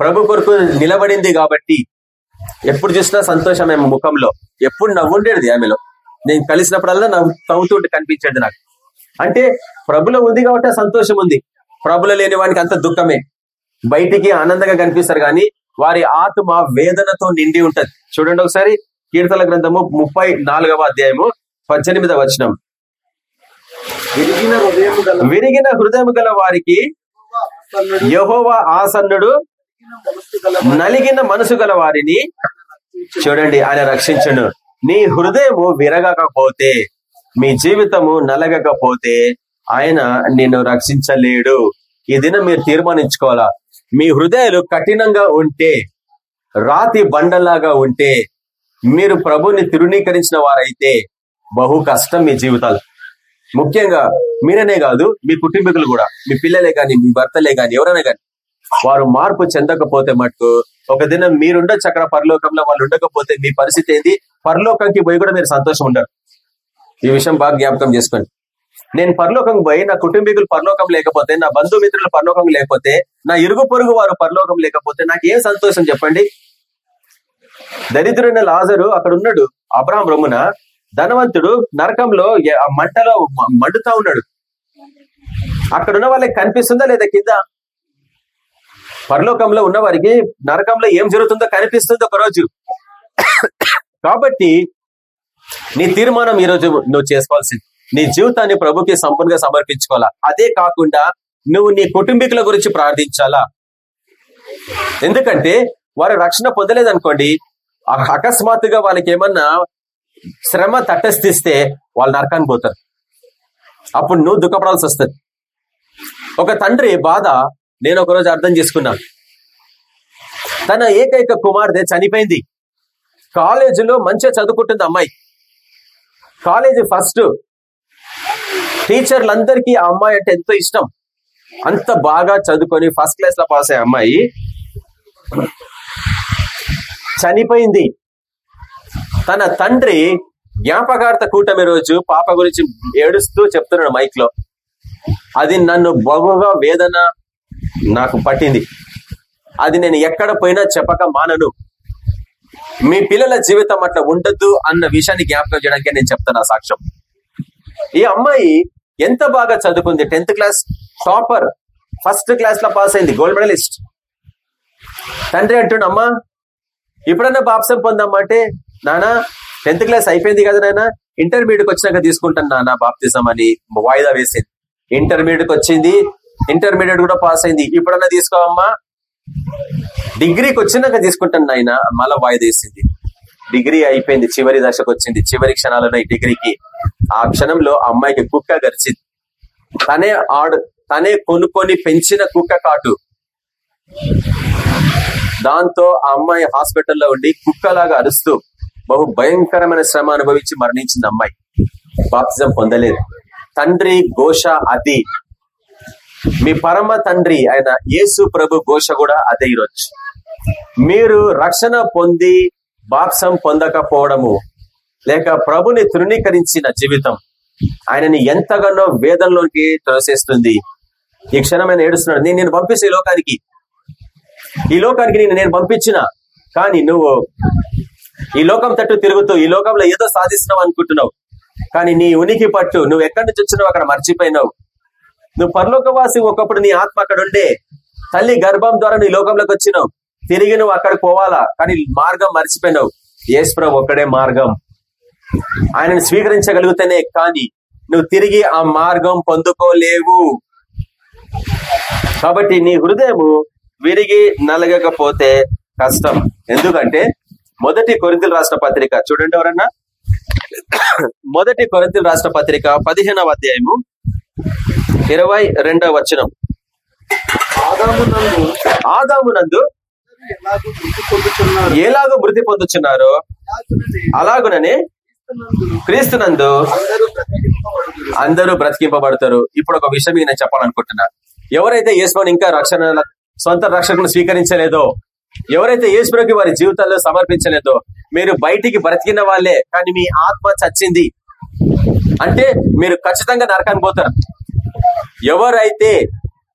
ప్రభు కొరకు నిలబడింది కాబట్టి ఎప్పుడు చూసినా సంతోషం ఆమె ముఖంలో. ఎప్పుడు నవ్వుండేది ఆమెలో. నేను కలిసినప్పుడల్లా నవ్వు తవ్వుతుంటే కనిపించేది నాకు. అంటే ప్రభులో ఉంది కాబట్టి సంతోషం ఉంది ప్రభులో లేని వానికి అంత దుఃఖమే. బయటికి ఆనందంగా కనిపిస్తారు కానీ వారి ఆత్మ వేదనతో నిండి ఉంటది. చూడండి ఒకసారి కీర్తన గ్రంథము ముప్పై నాలుగవ అధ్యాయము పద్దెనిమిదవ వచనం. విరిగిన హృదయం గల విరిగిన హృదయం గల వారికి యహోవా ఆసన్నుడు నలిగిన మనసు గల వారిని చూడండి ఆయన రక్షించును. నీ హృదయము విరగకపోతే మీ జీవితము నలగకపోతే ఆయన నిన్ను రక్షించలేడు. ఈ దినం మీరు తీర్మానించుకోవాలా? మీ హృదయాలు కఠినంగా ఉంటే రాతి బండలాగా ఉంటే మీరు ప్రభుని తిరుణీకరించిన వారైతే బహు కష్టం మీ జీవితాలు. ముఖ్యంగా మీరనే కాదు మీ కుటుంబీకులు కూడా మీ పిల్లలే కాని మీ భర్తలే కాని ఎవరైనా కానీ వారు మార్పు చెందకపోతే మటుకు ఒక దినం మీరుండొచ్చు అక్కడ పరలోకంలో వాళ్ళు ఉండకపోతే మీ పరిస్థితి ఏంది? పరలోకంకి పోయి కూడా మీరు సంతోషం ఉండరు. ఈ విషయం బాగా జ్ఞాపకం చేసుకోండి. నేను పరలోకం పోయి నా కుటుంబీకులు పరలోకం లేకపోతే నా బంధుమిత్రులు పరలోకం లేకపోతే నా ఇరుగు పొరుగు వారు పరలోకం లేకపోతే నాకు ఏం సంతోషం చెప్పండి? దరిద్రుడైన లాజరు అక్కడ ఉన్నాడు అబ్రహం రొమ్మున. ధనవంతుడు నరకంలో ఆ మంటలో మండుతా ఉన్నాడు. అక్కడ ఉన్న వాళ్ళకి కనిపిస్తుందా లేదా కింద? పరలోకంలో ఉన్న వారికి నరకంలో ఏం జరుగుతుందో కనిపిస్తుంది ఒక రోజు. *coughs* కాబట్టి నీ తీర్మానం ఈ రోజు నువ్వు చేసుకోవాల్సింది. నీ జీవితాన్ని ప్రభుకి సంపూర్ణంగా సమర్పించుకోవాలా? అదే కాకుండా నువ్వు నీ కుటుంబీకుల గురించి ప్రార్థించాలా? ఎందుకంటే వారు రక్షణ పొందలేదనుకోండి అకస్మాత్తుగా వాళ్ళకి ఏమన్నా శ్రమ తటస్థిస్తే వాళ్ళు నరకానికి పోతారు. అప్పుడు నువ్వు దుఃఖపడాల్సి వస్తుంది. ఒక తండ్రి బాధ నేను ఒకరోజు అర్థం చేసుకున్నాను తన ఏకైక కుమార్తె చనిపోయింది. కాలేజీలో మంచిగా చదువుకుంటుంది అమ్మాయి. కాలేజీ ఫస్ట్ టీచర్లందరికీ ఆ అమ్మాయి అంటే ఎంతో ఇష్టం. అంత బాగా చదువుకొని ఫస్ట్ క్లాస్లో పాస్ అయ్యే అమ్మాయి. చనిపోయింది. తన తండ్రి జ్ఞాపకార్థ కూటమి రోజు పాప గురించి ఏడుస్తూ చెప్తున్నాడు మైక్లో అది నన్ను బహుగా వేదన నాకు పట్టింది. అది నేను ఎక్కడ పోయినా చెప్పక మానను. మీ పిల్లల జీవితం అట్లా ఉండద్దు అన్న విషయాన్ని జ్ఞాపకం చేయడానికి నేను చెప్తాను ఆ సాక్ష్యం. ఈ అమ్మాయి ఎంత బాగా చదువుకుంది? Tenth class topper. ఫస్ట్ క్లాస్లో పాస్ అయింది. Gold medalist. తండ్రి అంటుండు అమ్మా ఇప్పుడన్నా బాప్సం పొందమ్మా అంటే నానా టెన్త్ క్లాస్ అయిపోయింది కదా నాయన ఇంటర్మీడియట్ వచ్చినాక తీసుకుంటాను నాన్న బాప్తిజం అని వాయిదా వేసింది. ఇంటర్మీడియట్ వచ్చింది. ఇంటర్మీడియట్ కూడా పాస్ అయింది. ఇప్పుడన్నా తీసుకోవమ్మా డిగ్రీకి వచ్చినాక తీసుకుంటాను నాయన మళ్ళా వాయిదా వేసింది. డిగ్రీ అయిపోయింది చివరి దశకు వచ్చింది చివరి క్షణాలు ఈ డిగ్రీకి. ఆ క్షణంలో అమ్మాయికి కుక్క గరిచింది తనే ఆడు తనే కొనుక్కొని పెంచిన కుక్క కాటు. దాంతో ఆ అమ్మాయి హాస్పిటల్లో ఉండి కుక్కలాగా అరుస్తూ బహు భయంకరమైన శ్రమ అనుభవించి మరణించింది అమ్మాయి. బాప్తిజం పొందలేదు. తండ్రి ఘోష అది మీ పరమ తండ్రి ఆయన యేసు ప్రభు ఘోష కూడా అదే ఈరోజు. మీరు రక్షణ పొంది బాప్సం పొందకపోవడము లేక ప్రభుని తృణీకరించిన జీవితం ఆయనని ఎంతగానో వేదంలోకి త్రోసేస్తుంది ఈ క్షణమైన ఏడుస్తున్నాడు నేను నేను పంపిస్తే ఈ లోకానికి. ఈ లోకానికి నేను నేను పంపించిన కానీ నువ్వు ఈ లోకం తట్టు తిరుగుతూ ఈ లోకంలో ఏదో సాధిస్తున్నావు అనుకుంటున్నావు. కానీ నీ ఉనికి పట్టు నువ్వు ఎక్కడి నుంచి వచ్చినావు అక్కడ మర్చిపోయినావు. నువ్వు పరలోకవాసి ఒకప్పుడు నీ ఆత్మ అక్కడ ఉండే. తల్లి గర్భం ద్వారా నీ లోకంలోకి వచ్చినావు. తిరిగి నువ్వు అక్కడికి పోవాలా? కానీ మార్గం మర్చిపోయినావు. ఏసుప్రభు ఒక్కడే మార్గం. ఆయనను స్వీకరించగలిగితేనే కానీ నువ్వు తిరిగి ఆ మార్గం పొందుకోలేవు. కాబట్టి నీ హృదయము విరిగి నలగకపోతే కష్టం. ఎందుకంటే మొదటి కొరింతలు రాష్ట్ర పత్రిక చూడండి ఎవరన్నా? మొదటి కొరింతలు రాష్ట్ర పత్రిక పదిహేనవ అధ్యాయము ఇరవై రెండవ వచనం. ఆదాము ఆదామునందు ఎలాగూ మృతి పొందుచున్నారో? అలాగుననే క్రీస్తునందు అందరూ బ్రతికింపబడతారు. ఇప్పుడు ఒక విషయం నేను చెప్పాలనుకుంటున్నా. ఎవరైతే యేసుని ఇంకా రక్షణ సొంత రక్షకును స్వీకరించలేదో ఎవరైతే యేసుకి వారి జీవితాల్లో సమర్పించలేదో మీరు బయటికి బ్రతికిన వాళ్ళే కానీ మీ ఆత్మ చచ్చింది. అంటే మీరు ఖచ్చితంగా నరకానికి పోతారు. ఎవరైతే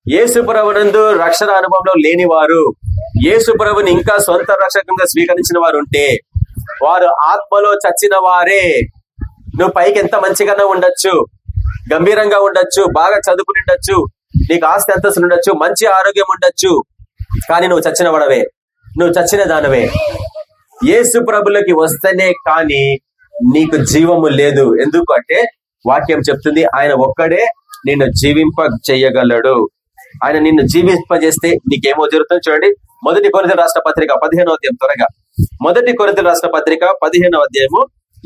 యేసుప్రభునందు రక్షణ అనుభవంలో లేని యేసు ప్రభుని ఇంకా సొంత రక్షకంగా స్వీకరించిన వారు ఉంటే వారు ఆత్మలో చచ్చిన వారే. నువ్వు పైకి ఎంత మంచిగానే ఉండొచ్చు గంభీరంగా ఉండొచ్చు బాగా చదువుకుని ఉండొచ్చు నీకు ఆస్తి అంతస్తులు ఉండొచ్చు మంచి ఆరోగ్యం ఉండొచ్చు కానీ నువ్వు చచ్చిన వాడవే. నువ్వు చచ్చిన దానవే. యేసు ప్రభులకి వస్తేనే కానీ నీకు జీవము లేదు. ఎందుకు అంటే వాక్యం చెప్తుంది ఆయన ఒక్కడే నిన్ను జీవింప చేయగలడు. ఆయన నిన్ను జీవింపజేస్తే నీకేమో జరుగుతుంది చూడండి. మొదటి కొరిత రాష్ట్ర పత్రిక పదిహేనో అధ్యాయం త్వరగా. మొదటి కొరిత రాష్ట్ర పత్రిక పదిహేనో అధ్యాయము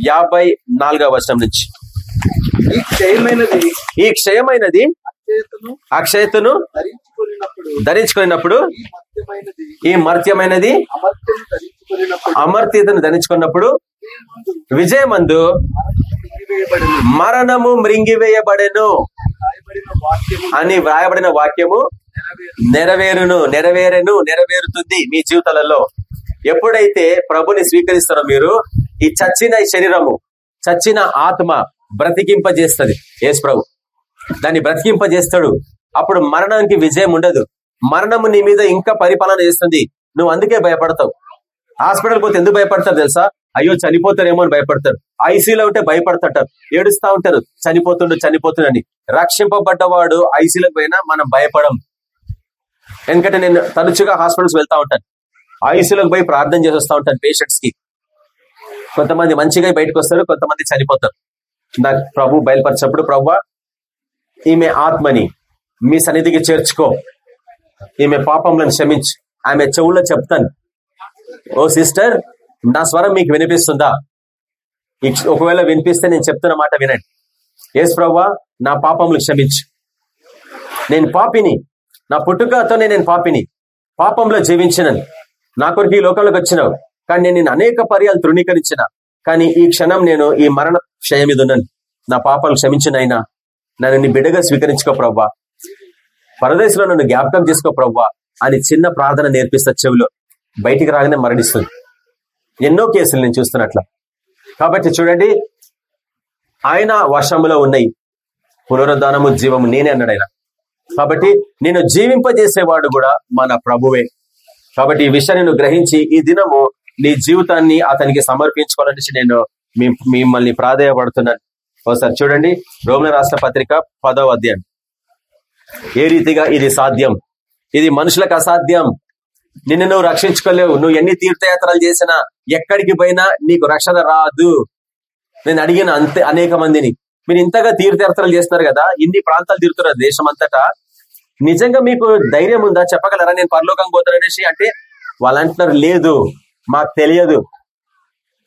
యాభై నాలుగవ నుంచి. ఈ క్షయమైనది ఈ క్షయమైనది అక్షయతను ధరించుకున్నప్పుడు ఈ మర్త్యమైనది అమర్త్యతను ధరించుకున్నప్పుడు విజయమందు మరణము మృంగివేయబడెను. అని వ్రాయబడిన వాక్యము నెరవేరును. నెరవేరను నెరవేరుతుంది మీ జీవితాలలో. ఎప్పుడైతే ప్రభుని స్వీకరిస్తారో మీరు ఈ చచ్చిన ఈ శరీరము చచ్చిన ఆత్మ బ్రతికింపజేస్తుంది. యేసు ప్రభు. దాన్ని బ్రతికింపజేస్తాడు. అప్పుడు మరణానికి విజయం ఉండదు. మరణము నీ మీద ఇంకా పరిపాలన చేస్తుంది. నువ్వు అందుకే భయపడతావు. హాస్పిటల్ పోతే ఎందుకు భయపడతారు తెలుసా? అయ్యో చనిపోతారేమో అని భయపడతారు. ఐసీలో ఉంటే భయపడతారు. ఏడుస్తా ఉంటారు. చనిపోతుండు చనిపోతుండని రక్షింపబడ్డవాడు ఐసీలకు పోయినా మనం భయపడం. ఎందుకంటే నేను తరచుగా హాస్పిటల్స్ వెళ్తా ఉంటాను. ఐసీలోకి పోయి ప్రార్థన చేసి వస్తా ఉంటాను పేషెంట్స్కి. కొంతమంది మంచిగా బయటకు వస్తారు కొంతమంది చనిపోతారు. నాకు ప్రభు బయలుపరిచినప్పుడు ప్రభు ఈమె ఆత్మని మీ సన్నిధికి చేర్చుకో. ఈమె పాపంలను క్షమించు. ఆమె చెవుల్లో చెప్తాను. ఓ సిస్టర్ నా స్వరం మీకు వినిపిస్తుందా? ఇక్- ఒకవేళ వినిపిస్తే నేను చెప్తున్న మాట వినండి. ఏసు ప్రవ్వా నా పాపములు క్షమించు. నేను పాపిని నా పుట్టుకతోనే నేను పాపిని. పాపంలో జీవించినని. నా కొరకు ఈ లోకంలోకి వచ్చినావు. కానీ నేను నిన్ను అనేక పర్యాలు తృణీకరించిన. కానీ ఈ క్షణం నేను ఈ మరణ క్షయం మీద ఉన్నాను. నా పాపాలు క్షమించినైనా నన్ను నీ బిడ్డగా స్వీకరించుకో ప్రవ్వా. పరదేశంలో నన్ను జ్ఞాపకం చేసుకో ప్రవ్వా అని చిన్న ప్రార్థన నేర్పిస్తా చెవిలో. బయటికి రాగానే మరణిస్తుంది. ఎన్నో కేసులు నేను చూస్తున్నట్ల. కాబట్టి చూడండి ఆయన వర్షంలో ఉన్నాయి. పునరుద్ధానము జీవము నేనే అన్నాడు ఆయన. కాబట్టి నేను జీవింపజేసేవాడు కూడా మన ప్రభువే. కాబట్టి ఈ విషయాన్ని నువ్వు గ్రహించి ఈ దినము నీ జీవితాన్ని అతనికి సమర్పించుకోవాలని నేను మిమ్మల్ని ప్రాధాయపడుతున్నాను. ఒకసారి చూడండి రోమన రాష్ట్ర పత్రిక పదవ అధ్యాయం. ఏ రీతిగా ఇది సాధ్యం? ఇది మనుషులకు అసాధ్యం. నిన్ను నువ్వు రక్షించుకోలేవు. నువ్వు ఎన్ని తీర్థయాత్రలు చేసినా ఎక్కడికి పోయినా నీకు రక్షణ రాదు. నేను అడిగిన అంతే అనేక మందిని. మీరు ఇంతగా తీర్థయాత్రలు చేస్తున్నారు కదా ఇన్ని ప్రాంతాలు తీరుతున్నారు దేశం అంతటా నిజంగా మీకు ధైర్యం ఉందా? చెప్పగలరా? నేను పరలోకం పోతాననేసి అంటే వాళ్ళు అంటున్నారు లేదు మాకు తెలియదు.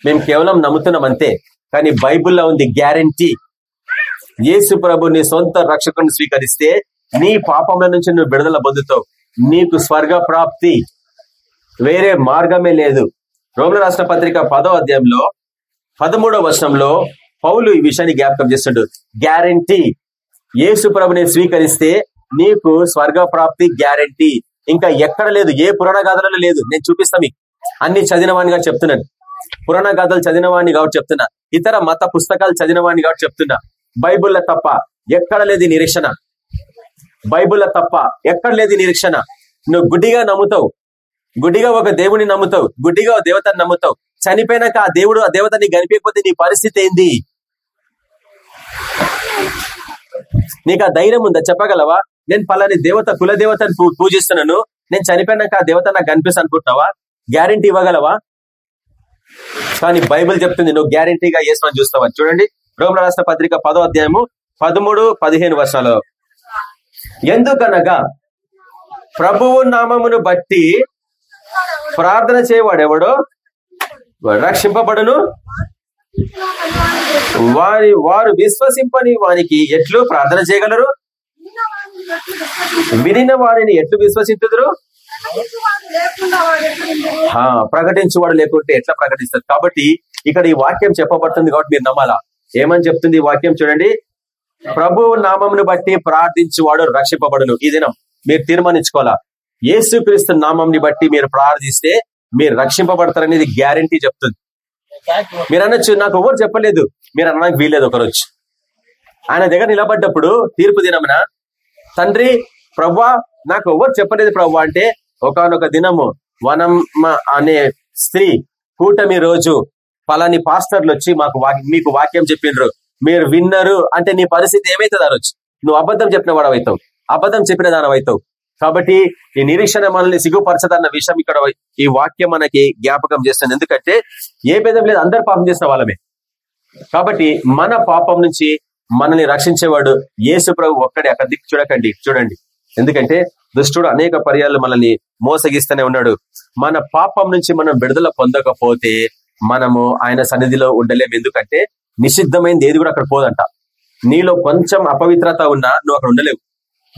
మేము కేవలం నమ్ముతున్నాం అంతే. కానీ బైబుల్లో ఉంది గ్యారంటీ. యేసు ప్రభు నీ సొంత రక్షకుని స్వీకరిస్తే నీ పాపముల నుంచి నువ్వు విడుదల పొందుతావు. నీకు స్వర్గ ప్రాప్తి వేరే మార్గమే లేదు. రోమిల రాష్ట్ర పత్రిక పదో అధ్యాయంలో పదమూడవ వర్షంలో పౌలు ఈ విషయాన్ని జ్ఞాపకం చేస్తుండడు గ్యారంటీ యేసు ప్రభుని స్వీకరిస్తే నీకు స్వర్గ ప్రాప్తి గ్యారంటీ ఇంకా ఎక్కడ లేదు ఏ పురాణ గాథలలో లేదు. నేను చూపిస్తా మీకు. అన్ని చదివినవాణిగా చెప్తున్నాను. పురాణ గాథలు చదివినవాణ్ణి కాబట్టి చెప్తున్నా. ఇతర మత పుస్తకాలు చదివినవాణ్ణి కాబట్టి చెప్తున్నా. బైబుల్లో తప్ప ఎక్కడ లేదు నిరీక్షణ. బైబుల్లో తప్ప ఎక్కడ లేదు నిరీక్షణ. నువ్వు గుడ్డిగా నమ్ముతావు. గుడ్డిగా ఒక దేవుని నమ్ముతావు. గుడ్డిగా ఒక దేవతని నమ్ముతావు. చనిపోయినాక ఆ దేవుడు ఆ దేవత నీకు కనిపించకపోతే నీ పరిస్థితి ఏంది? నీకు ఆ ధైర్యం ఉందా? చెప్పగలవా? నేను పలాని దేవత కులదేవతను పూజిస్తున్నాను. నేను చనిపోయినాక ఆ దేవత నాకు కనిపిస్తా అనుకుంటున్నావా? గ్యారంటీ ఇవ్వగలవా? కానీ బైబిల్ చెప్తుంది నువ్వు గ్యారంటీగా వేసుకొని చూస్తావా? చూడండి. రోమల రాష్ట్ర పత్రిక పదో అధ్యాయము పదమూడు పదిహేను వర్షాలు ఎందుకనగా ప్రభువు నామమును బట్టి ప్రార్థన చేయవాడెవడో? రక్షింపబడును. వారి వారు విశ్వసింపని వానికి ఎట్లు ప్రార్థన చేయగలరు? వినిన వారిని ఎట్లు విశ్వసించుదురు ప్రకటించువాడు లేకుంటే ఎట్లా ప్రకటిస్తారు? కాబట్టి ఇక్కడ ఈ వాక్యం చెప్పబడుతుంది కాబట్టి మీరు నమ్మాలా? ఏమని చెప్తుంది ఈ వాక్యం చూడండి. ప్రభు నామంను బట్టి ప్రార్థించువాడు రక్షింపబడును. ఈ దినం మీరు తీర్మానించుకోవాలా? యేసుక్రీస్తు నామంని బట్టి మీరు ప్రార్థిస్తే మీరు రక్షింపబడతారనేది గ్యారంటీ చెప్తుంది. మీరు అనొచ్చు నాకు ఎవరు చెప్పలేదు. మీరు అనడానికి వీల్లేదు ఒకరోజు. ఆయన దగ్గర నిలబడ్డప్పుడు తీర్పు దినమున తండ్రి ప్రవ్వా నాకు ఎవరు చెప్పలేదు ప్రవ్వా అంటే ఒకనొక దినము వనమ్మ అనే స్త్రీ కూటమి రోజు పలాని పాస్టర్లు వచ్చి మాకు మీకు వాక్యం చెప్పిండ్రు. మీరు విన్నరు అంటే నీ పరిస్థితి ఏమైతుంది ఆ రోజు? నువ్వు అబద్ధం చెప్పిన వాడవైతావు. అబద్ధం చెప్పిన దానవైతావు. కాబట్టి ఈ నిరీక్షణ మనల్ని సిగ్గుపరచదన్న విషయం ఇక్కడ ఈ వాక్యం మనకి జ్ఞాపకం చేస్తుంది. ఎందుకంటే ఏ భేదం లేదు అందరు పాపం చేసిన వాళ్ళమే. కాబట్టి మన పాపం నుంచి మనల్ని రక్షించేవాడు యేసు ప్రభు ఒక్కడే. అక్కడ దిక్కు చూడకండి చూడండి. ఎందుకంటే దుష్టుడు అనేక పర్యాలు మనల్ని మోసగిస్తూనే ఉన్నాడు. మన పాపం నుంచి మనం విడుదల పొందకపోతే మనము ఆయన సన్నిధిలో ఉండలేము. ఎందుకంటే నిషిద్ధమైంది ఏది కూడా అక్కడ పోదంట. నీలో కొంచెం అపవిత్రత ఉన్నా నువ్వు అక్కడ ఉండలేవు.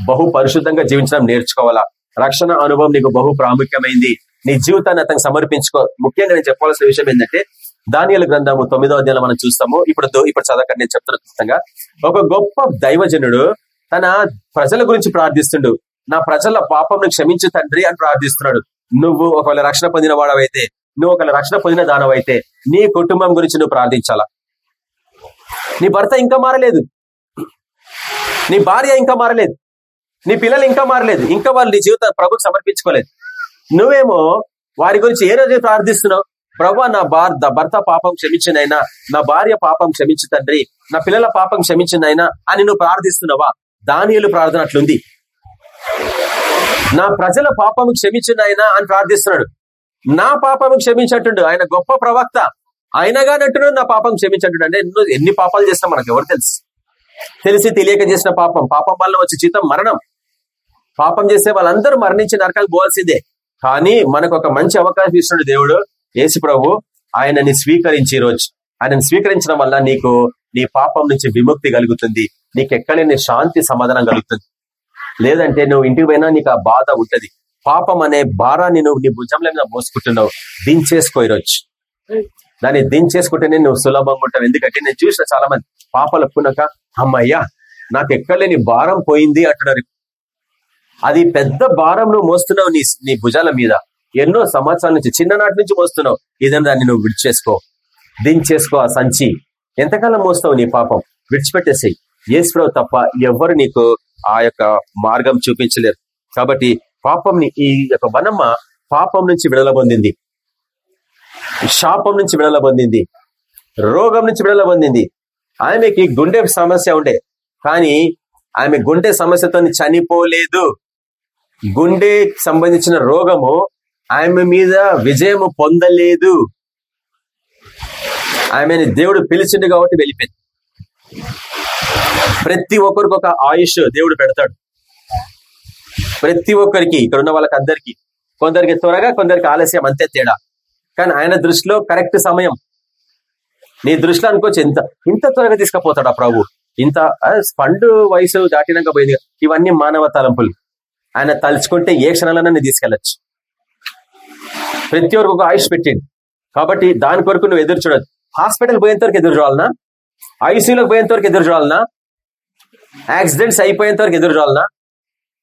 బహు పరిశుద్ధంగా జీవించడం నేర్చుకోవాలా? రక్షణ అనుభవం నీకు బహు ప్రాముఖ్యమైంది. నీ జీవితాన్ని అతనికి సమర్పించుకో. ముఖ్యంగా నేను చెప్పాల్సిన విషయం ఏంటంటే దానియల గ్రంథము తొమ్మిదో అధ్యాయంలో మనం చూస్తాము. ఇప్పుడు దో- ఇప్పుడు చదవకండి నేను చెప్తున్నా ఖచ్చితంగా. ఒక గొప్ప దైవజనుడు తన ప్రజల గురించి ప్రార్థిస్తుండు. నా ప్రజల పాపంను క్షమించు తండ్రి అని ప్రార్థిస్తున్నాడు. నువ్వు ఒకవేళ రక్షణ పొందిన వాడవైతే నువ్వు ఒకవేళ రక్షణ పొందిన దానవైతే నీ కుటుంబం గురించి నువ్వు ప్రార్థించాలా? నీ భర్త ఇంకా మారలేదు. నీ భార్య ఇంకా మారలేదు. నీ పిల్లలు ఇంకా మారలేదు. ఇంకా వాళ్ళు నీ జీవితం ప్రభుకు సమర్పించుకోలేదు. నువ్వేమో వారి గురించి ఏ రోజు ప్రార్థిస్తున్నావు? ప్రభు నా భార్ భర్త పాపం క్షమించినైనా నా భార్య పాపం క్షమించు తండ్రి నా పిల్లల పాపం క్షమించినైనా అని నువ్వు ప్రార్థిస్తున్నావా? దానియులు ప్రార్థన అట్లుంది. నా ప్రజల పాపము క్షమించినైనా అని ప్రార్థిస్తున్నాడు. నా పాపము క్షమించట్టుండు ఆయన గొప్ప ప్రవక్త. అయినగానట్టును నా పాపం క్షమించట్టుండు అంటే ఎన్ని పాపాలు చేసినా మనకు ఎవరు తెలుసు? తెలిసి తెలియక చేసిన పాపం. పాపం వల్ల వచ్చే జీతం మరణం. పాపం చేసే వాళ్ళందరూ మరణించి నరకాలు పోవాల్సిందే. కానీ మనకు ఒక మంచి అవకాశం ఇస్తున్నాడు దేవుడు యేసు ప్రభు ఆయనని స్వీకరించి ఈ రోజు. ఆయనను స్వీకరించడం వల్ల నీకు నీ పాపం నుంచి విముక్తి కలుగుతుంది. నీకు ఎక్కడైనా శాంతి సమాధానం కలుగుతుంది. లేదంటే నువ్వు ఇంటికి పోయినా నీకు ఆ బాధ ఉంటది. పాపం అనే భారాన్ని నువ్వు నీ భుజంలో మీద మోసుకుంటున్నావు. దించేసుకో ఈరోజు. దాన్ని దించేసుకుంటేనే నువ్వు సులభంగా ఉంటావు. ఎందుకంటే నేను చూసిన చాలా మంది పాపలు ఒప్పుకున్నాక అమ్మయ్యా నాకు ఎక్కడలేని భారం పోయింది అంటున్నారు. అది పెద్ద భారం నువ్వు మోస్తున్నావు నీ నీ భుజాల మీద. ఎన్నో సంవత్సరాల నుంచి చిన్ననాటి నుంచి మోస్తున్నావు. ఏదైనా దాన్ని నువ్వు విడిచేసుకో. దించేసుకో ఆ సంచి. ఎంతకాలం మోస్తావు నీ పాపం? విడిచిపెట్టేసేయి. ఏసుప్రభు తప్ప ఎవ్వరు నీకు ఆ యొక్క మార్గం చూపించలేరు. కాబట్టి పాపంని ఈ యొక్క వనమ్మ పాపం నుంచి విడుదల పొందింది. శాపం నుంచి విడుదల పొందింది. రోగం నుంచి విడుదల పొందింది. ఆమెకి గుండె సమస్య ఉండే. కానీ ఆమె గుండె సమస్యతో చనిపోలేదు. గుండె సంబంధించిన రోగము ఆమె మీద విజయము పొందలేదు. ఆమెని దేవుడు పిలిచిండు కాబట్టి వెళ్ళిపోయింది. ప్రతి ఒక్కరికి ఒక ఆయుష్ దేవుడు పెడతాడు. ప్రతి ఒక్కరికి ఇక్కడ ఉన్న వాళ్ళకి అందరికి కొందరికి త్వరగా కొందరికి ఆలస్యం అంతే తేడా. కానీ ఆయన దృష్టిలో కరెక్ట్ సమయం. నీ దృష్టిలో అనుకోవచ్చు ఎంత ఇంత త్వరగా తీసుకుపోతాడు ఆ ప్రభు? ఇంత పండు వయసు దాటినాక పోయింది. ఇవన్నీ మానవ తలంపులు. ఆయన తలుచుకుంటే ఏ క్షణాలన్నా తీసుకెళ్ళొచ్చు ప్రతి ఒక్కరికి ఒక ఆయుష్ పెట్టిండు. కాబట్టి దాని కొరకు నువ్వు ఎదురు చూడదు హాస్పిటల్ పోయేంత వరకు ఎదురు చూడాలనా? ఐసీయూలోకి పోయేంత వరకు ఎదురు చూడాలనా? యాక్సిడెంట్స్ అయిపోయేంత వరకు ఎదురు చూడాలనా?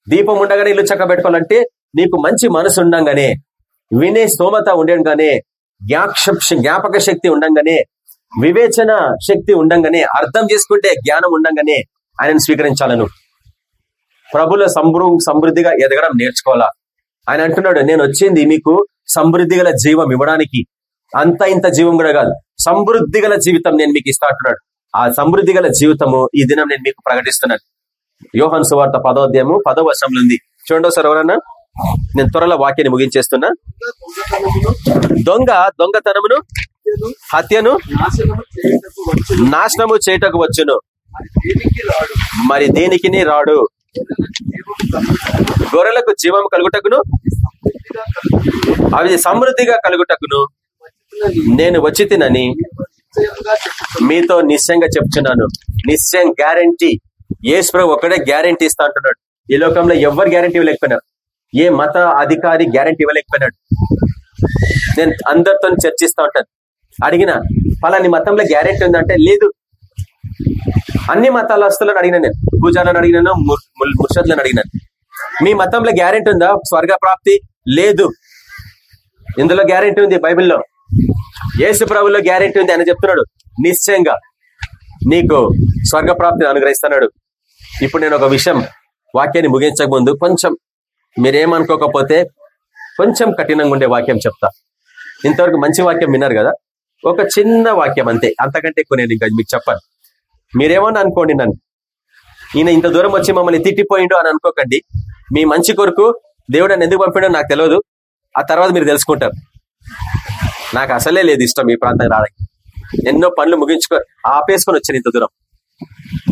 దీపం ఉండగానే ఇల్లు చక్క పెట్టుకోవాలంటే నీకు మంచి మనసు ఉండంగానే వినే స్తోమత ఉండగానే జ్ఞాపక శక్తి ఉండంగానే వివేచన శక్తి ఉండంగానే అర్థం చేసుకుంటే జ్ఞానం ఉండంగానే ఆయనను స్వీకరించాలను. ప్రభుల సంభృ సమృద్ధిగా ఎదగడం నేర్చుకోవాలా? ఆయన అంటున్నాడు నేను వచ్చింది మీకు సమృద్ధి గల జీవం ఇవ్వడానికి. అంత ఇంత జీవం కూడా కాదు. సమృద్ధి గల జీవితం నేను మీకు ఇస్తా అంటున్నాడు. ఆ సమృద్ధి గల జీవితము ఈ దినం నేను మీకు ప్రకటిస్తున్నాను. యోహన్ సువార్త పదోద్యము పదో వర్షంలో ఉంది. చూడండి సార్ ఎవరన్నా? నేను త్వరలో వాక్యాన్ని ముగించేస్తున్నా. దొంగ దొంగతనమును హత్యను నాశనము చేయుటకు వచ్చును. నాశనము చేయటకు వచ్చును రాడు మరి దేనికి రాడు? గొర్రెలకు జీవం కలుగుటకును అవి సమృద్ధిగా కలుగుటకును నేను వచ్చి తినని. మీతో నిశ్చయంగా చెప్తున్నాను. నిశ్చయం గ్యారంటీ. యేసుప్రభు ఒక్కడే గ్యారంటీ ఇస్తా అంటున్నాడు. ఈ లోకంలో ఎవరు గ్యారంటీ ఇవ్వలేకపోయినారు ఏ మత అధికారి గ్యారంటీ ఇవ్వలేకపోయినాడు నేను అందరితో చర్చిస్తా ఉంటాను. అడిగిన పలాని మతంలో గ్యారంటీ ఉందంటే లేదు అన్ని మతాలస్తులను అడిగిన నేను. పూజాలను అడిగినాను ము- ముర్షద్లను అడిగినాను మీ మతంలో గ్యారెంటీ ఉందా? స్వర్గ ప్రాప్తి లేదు. ఇందులో గ్యారెంటీ ఉంది బైబిల్లో. యేసు ప్రభుల్లో గ్యారెంటీ ఉంది అని చెప్తున్నాడు నిశ్చయంగా నీకు స్వర్గ ప్రాప్తిని అనుగ్రహిస్తున్నాడు. ఇప్పుడు నేను ఒక విషయం వాక్యాన్ని ముగించక ముందు కొంచెం మీరేమనుకోకపోతే కొంచెం కఠినంగా ఉండే వాక్యం చెప్తా. ఇంతవరకు మంచి వాక్యం విన్నారు కదా? ఒక చిన్న వాక్యం అంతే. అంతకంటే ఎక్కువ నేను ఇంకా మీకు చెప్పాను. మీరేమన్నా అనుకోండి నన్ను. ఈయన ఇంత దూరం వచ్చి మమ్మల్ని తిట్టిపోయిండు అని అనుకోకండి. మీ మంచి కొరకు దేవుడు నన్ను ఎందుకు పంపిండో నాకు తెలియదు. ఆ తర్వాత మీరు తెలుసుకుంటారు. నాకు అసలే లేదు ఇష్టం ఈ ప్రాంతానికి రావడానికి. ఎన్నో పనులు ముగించుకో ఆపేసుకొని వచ్చాను ఇంత దూరం.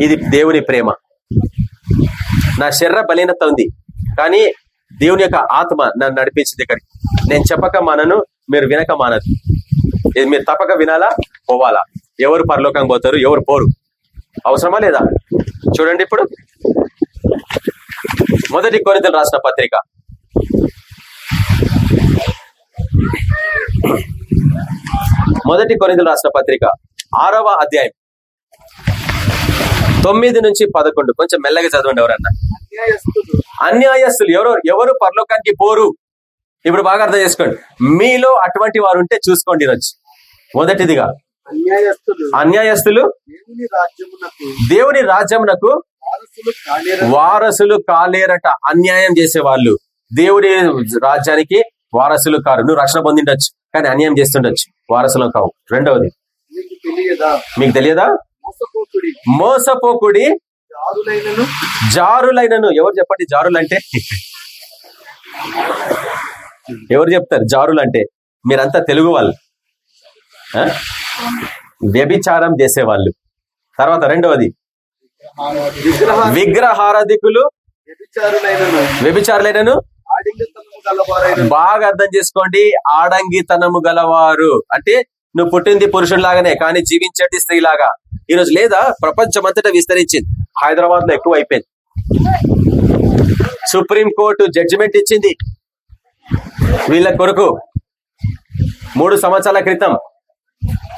ఇది దేవుని ప్రేమ. నా శరీర బలీనత ఉంది. కానీ దేవుని యొక్క ఆత్మ నన్ను నడిపించింది ఇక్కడికి. నేను చెప్పక మానను మీరు వినక మానదు ఇది మీరు తప్పక వినాలా? పోవాలా? ఎవరు పరలోకం పోతారు? ఎవరు పోరు? అవసరమా లేదా? చూడండి ఇప్పుడు. మొదటి కొరితలు రాసిన పత్రిక. మొదటి కొరింతలు రాసిన పత్రిక ఆరవ అధ్యాయం. తొమ్మిది నుంచి పదకొండు. కొంచెం మెల్లగా చదవండి ఎవరన్నా. అన్యాయస్తులు అన్యాయస్తులు ఎవరు ఎవరు పరలోకానికి పోరు. ఇప్పుడు బాగా అర్థం చేసుకోండి. మీలో అటువంటి వారు ఉంటే చూసుకోండి ఈరోజు. మొదటిదిగా అన్యాయస్తులు దేవుని రాజ్యమునకు వారసులు కాలేరు వారసులు కాలేరట అన్యాయం చేసే వాళ్ళు దేవుని రాజ్యానికి వారసులు కారు. నువ్వు రక్షణ పొందిండొచ్చు కానీ అన్యాయం చేస్తుండొచ్చు. వారసులు కావు. రెండవది. మీకు తెలియదా? మోసపోకుడి జారులైనను. ఎవరు చెప్పండి జారులంటే? ఎవరు చెప్తారు? జారులంటే. మీరంతా తెలుగు వాళ్ళు? వ్యభిచారం చేసేవాళ్ళు. తర్వాత రెండవది విగ్రహారాధికులు వ్యభిచారులైనను? బాగా అర్థం చేసుకోండి ఆడంగితనము గలవారు. అంటే నువ్వు పుట్టింది పురుషుల్లాగానే కానీ జీవించేది స్త్రీలాగా. ఈ రోజు లేదా ప్రపంచమంతటా విస్తరించింది. హైదరాబాద్లో ఎక్కువ అయిపోయింది సుప్రీం కోర్టు జడ్జిమెంట్ ఇచ్చింది. వీళ్ళ కొరకు మూడు సంవత్సరాల క్రితం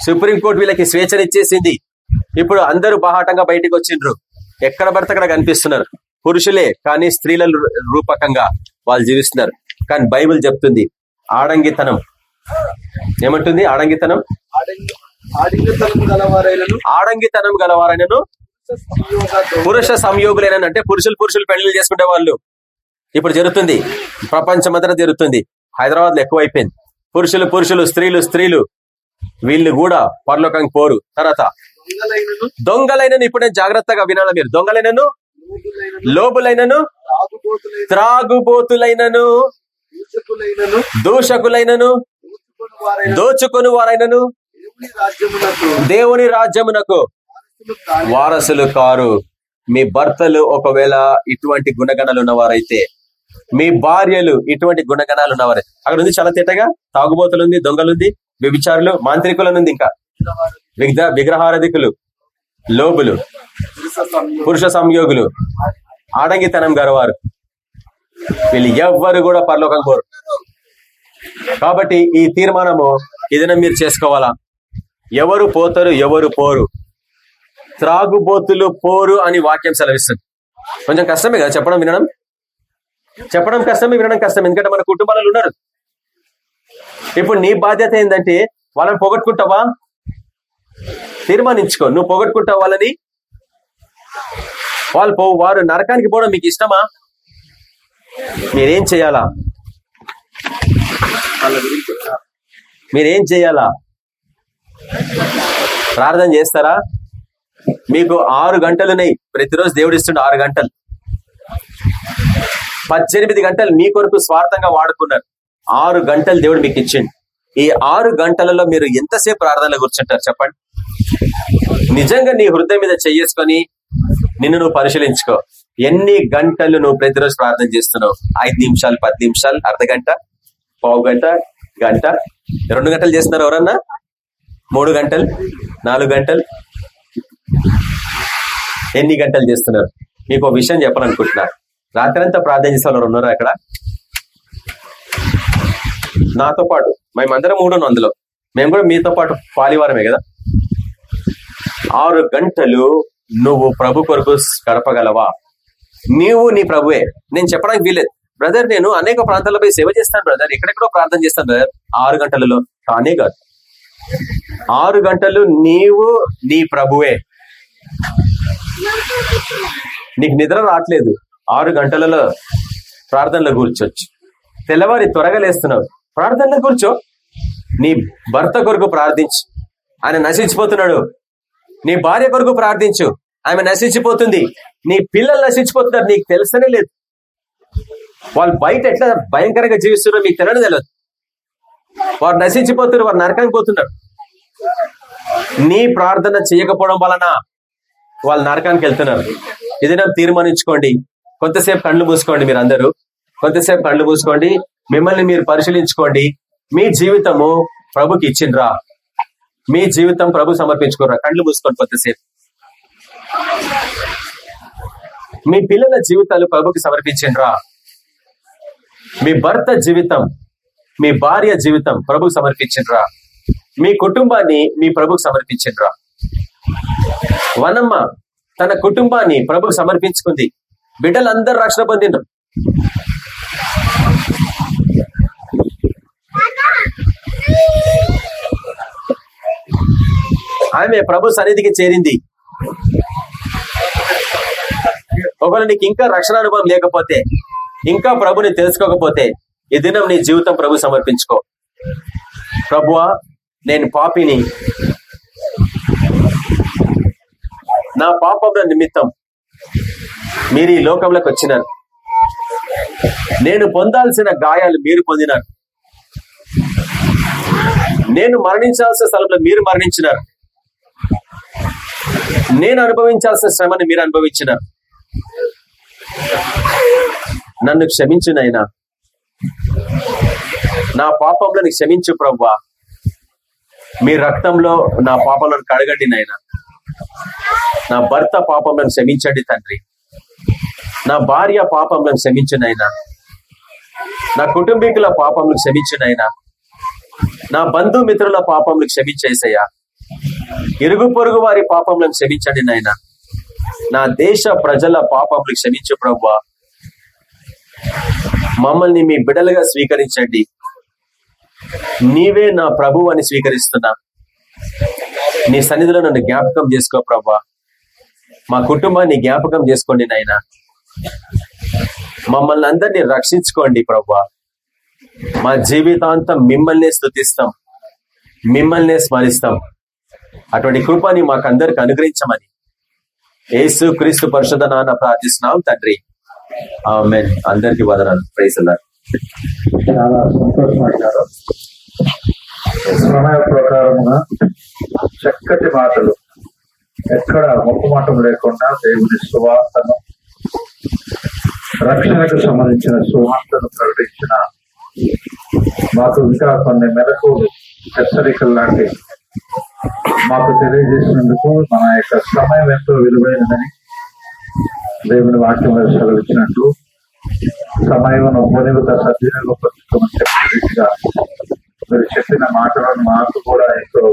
సుప్రీం కోర్టు వీళ్ళకి స్వేచ్ఛనిచ్చేసింది. ఇప్పుడు అందరూ బాహాటంగా బయటికి వచ్చిండ్రు. ఎక్కడ పడితే అక్కడ కనిపిస్తున్నారు. పురుషులే కానీ స్త్రీల రూపకంగా వాళ్ళు జీవిస్తున్నారు. కానీ బైబిల్ చెప్తుంది ఆడంగితనం. ఏమంటుంది? ఆడంగితనం? ఆడంగితనం గలవారనను. పురుష సంయోగులేనని అంటే పురుషులు పురుషులు పెళ్ళి చేసుకునే వాళ్ళు. ఇప్పుడు జరుగుతుంది. ప్రపంచమంతటా జరుగుతుంది. హైదరాబాద్లో ఎక్కువైపోయింది. పురుషులు పురుషులు స్త్రీలు స్త్రీలు. వీళ్ళు కూడా పరలోకానికి పోరు తర్వాత దొంగలైనను ఇప్పుడు నేను జాగ్రత్తగా వినాలి మీరు. దొంగలైనను లోబులైనను త్రాగుబోతులైనను దూషకులైనను దోచుకొని వారైన దోచుకొని వారైనను దేవుని రాజ్యమునకు వారసులు కారు. మీ భర్తలు ఒకవేళ ఇటువంటి గుణగణాలు ఉన్నవారైతే మీ భార్యలు ఇటువంటి గుణగణాలు ఉన్నవారే. అక్కడ ఉంది చాలా తేటగా. తాగుబోతులు ఉంది దొంగలుంది వ్యభిచారులు మాంత్రికులనుంది ఇంకా. విగ్రహ విగ్రహారధికులు లోబులు పురుష సంయోగులు ఆడంగితనం గలవారు. వీళ్ళు ఎవ్వరు కూడా పరలోకం కోరు. కాబట్టి ఈ తీర్మానము ఏదైనా మీరు చేసుకోవాలా? ఎవరు పోతారు ఎవరు పోరు? త్రాగుబోతులు పోరు అని వాక్యం సెలవిస్తుంది. కొంచెం కష్టమే కదా చెప్పడం వినడం? చెప్పడం కష్టమే వినడం కష్టం ఎందుకంటే మన కుటుంబాలలో ఉన్నారు ఇప్పుడు నీ బాధ్యత ఏంటంటే వాళ్ళని పొగట్టుకుంటావా? తీర్మానించుకో. నువ్వు పొగట్టుకుంటావు వాళ్ళని? వాళ్ళు పో వారు నరకానికి పోవడం మీకు ఇష్టమా? మీరేం చేయాలా? మీరేం చేయాలా? ప్రార్థన చేస్తారా? మీకు ఆరు గంటలున్నాయి ప్రతిరోజు దేవుడు ఇస్తుండే ఆరు గంటలు. పద్దెనిమిది గంటలు మీ కొరకు స్వార్థంగా వాడుకున్నారు. ఆరు గంటలు దేవుడు మీకు ఇచ్చిండు. ఈ ఆరు గంటలలో మీరు ఎంతసేపు ప్రార్థనలో కూర్చుంటారు చెప్పండి? నిజంగా నీ హృదయం మీద చేసుకొని నిన్ను నువ్వు పరిశీలించుకో. ఎన్ని గంటలు నువ్వు ప్రతిరోజు ప్రార్థన చేస్తున్నావు? ఐదు నిమిషాలు పది నిమిషాలు అర్ధ గంట పావు గంట గంట. రెండు గంటలు చేస్తున్నారు ఎవరన్నా? మూడు గంటలు నాలుగు గంటలు. ఎన్ని గంటలు చేస్తున్నారు? మీకు ఒక విషయం చెప్పాలనుకుంటున్నా. రాత్రంతా ప్రార్థన చేసే వాళ్ళు ఉన్నారు అక్కడ నాతో పాటు మేమందరం మూడు అందులో. మేము కూడా మీతో పాటు పాలివారమే కదా? ఆరు గంటలు నువ్వు ప్రభు కొరకు గడపగలవా? నీవు నీ ప్రభువే. నేను చెప్పడానికి వీలేదు బ్రదర్ నేను అనేక ప్రాంతాల్లో పోయి సేవ చేస్తాను బ్రదర్ ఎక్కడెక్కడో ప్రార్థన చేస్తాను బ్రదర్ ఆరు గంటలలో. కానే కాదు. ఆరు గంటలు నీవు నీ ప్రభువే. నీకు నిద్ర రావట్లేదు. ఆరు గంటలలో ప్రార్థనలో కూర్చోచ్చు తెల్లవారి త్వరగా లేస్తున్నావు. ప్రార్థన కూర్చో. నీ భర్త కొరకు ప్రార్థించు. ఆయన నశించిపోతున్నాడు. నీ భార్య కొరకు ప్రార్థించు. ఆమె నశించిపోతుంది. నీ పిల్లలు నశించిపోతున్నారు. నీకు తెలుసనే లేదు. వాళ్ళు బయట ఎట్లా భయంకరంగా జీవిస్తున్నారో మీకు తెలియదు. తెలియదు వారు నశించిపోతున్నారు. వారు నరకానికి పోతున్నారు. నీ ప్రార్థన చేయకపోవడం వలన వాళ్ళు నరకానికి వెళ్తున్నారు. ఏదైనా తీర్మానించుకోండి. కొంతసేపు కళ్ళు మూసుకోండి మీరు అందరూ కొంతసేపు కళ్ళు మూసుకోండి. మిమ్మల్ని మీరు పరిశీలించుకోండి. మీ జీవితము ప్రభుకి ఇచ్చిండ్రా. మీ జీవితం ప్రభు సమర్పించుకోరా. కళ్ళు మూసుకొని కొద్దిసేపు. మీ పిల్లల జీవితాలు ప్రభుకి సమర్పించిండ్రా. మీ భర్త జీవితం మీ భార్య జీవితం ప్రభుకు సమర్పించిండ్రా. మీ కుటుంబాన్ని మీ ప్రభుకు సమర్పించిండ్రా. వనమ్మ తన కుటుంబాన్ని ప్రభుకు సమర్పించుకుంది. బిడ్డలందరూ రక్షణ పొందిండ్రు. ఆమె ప్రభు సన్నిధికి చేరింది. ఒకవేళ నీకు ఇంకా రక్షణ అనుభవం లేకపోతే ఇంకా ప్రభుని తెలుసుకోకపోతే ఈ దినం నీ జీవితం ప్రభు సమర్పించుకో. ప్రభువా నేను పాపిని. నా పాపముల నిమిత్తం మీరు ఈ లోకంలోకి వచ్చినారు. నేను పొందాల్సిన గాయాలు మీరు పొందినారు. నేను మరణించాల్సిన స్థలంలో మీరు మరణించినారు. నేను అనుభవించాల్సిన శ్రమని మీరు అనుభవించినారు. నన్ను క్షమించు నా పాపంలో క్షమించు ప్రవ్వా. మీ రక్తంలో నా పాపలను కడగండి నాయన. నా భర్త పాపంలో క్షమించండి తండ్రి. నా భార్య పాపంలో క్షమించు నా కుటుంబీకుల పాపంలో క్షమించు నా బంధుమిత్రుల పాపంలో క్షమించేసయ్యా ఇరుగు పొరుగు వారి పాపంలో క్షమించండి నాయన. నా దేశ ప్రజల పాపములు క్షమించు ప్రవ్వా మమ్మల్ని మీ బిడలుగా స్వీకరించండి. నీవే నా ప్రభు అని స్వీకరిస్తున్నా. నీ సన్నిధిలో నన్ను జ్ఞాపకం చేసుకో ప్రవ్వా మా కుటుంబాన్ని జ్ఞాపకం చేసుకోండి నాయన. మమ్మల్ని అందరినీ రక్షించుకోండి ప్రవ్వా మా జీవితాంతం మిమ్మల్నే స్థుతిస్తాం మిమ్మల్నే స్మరిస్తాం. అటువంటి కృపని మాకందరికి అనుగ్రహించమని ఏసు క్రీస్తు పరిషద నాన్న ప్రార్థిస్తున్నాం తండ్రి. ఆమెన్. అందరికి వదనాలు. ప్రైసలారు చాలా సంతోషం సమయ ప్రకారముగా చక్కటి మాటలు. ఎక్కడ మొక్కుమాటం లేకుండా దేవుని సువార్తను రక్షణకు సంబంధించిన సువార్తను ప్రకటించిన మాకు ఇంకా కొన్ని మెలకువలు హెచ్చరికలు లాంటి మాకు తెలియజేసినందుకు మన యొక్క సమయం ఎంతో విలువైనదని దేవుని వాక్యం సెలవిచ్చినట్టు సమయమును ఉపనివత సద్వినియోగపరుచుకోమని చెప్పిన రీతిగా మీరు చెప్పిన మాటలను మాకు కూడా ఎంతో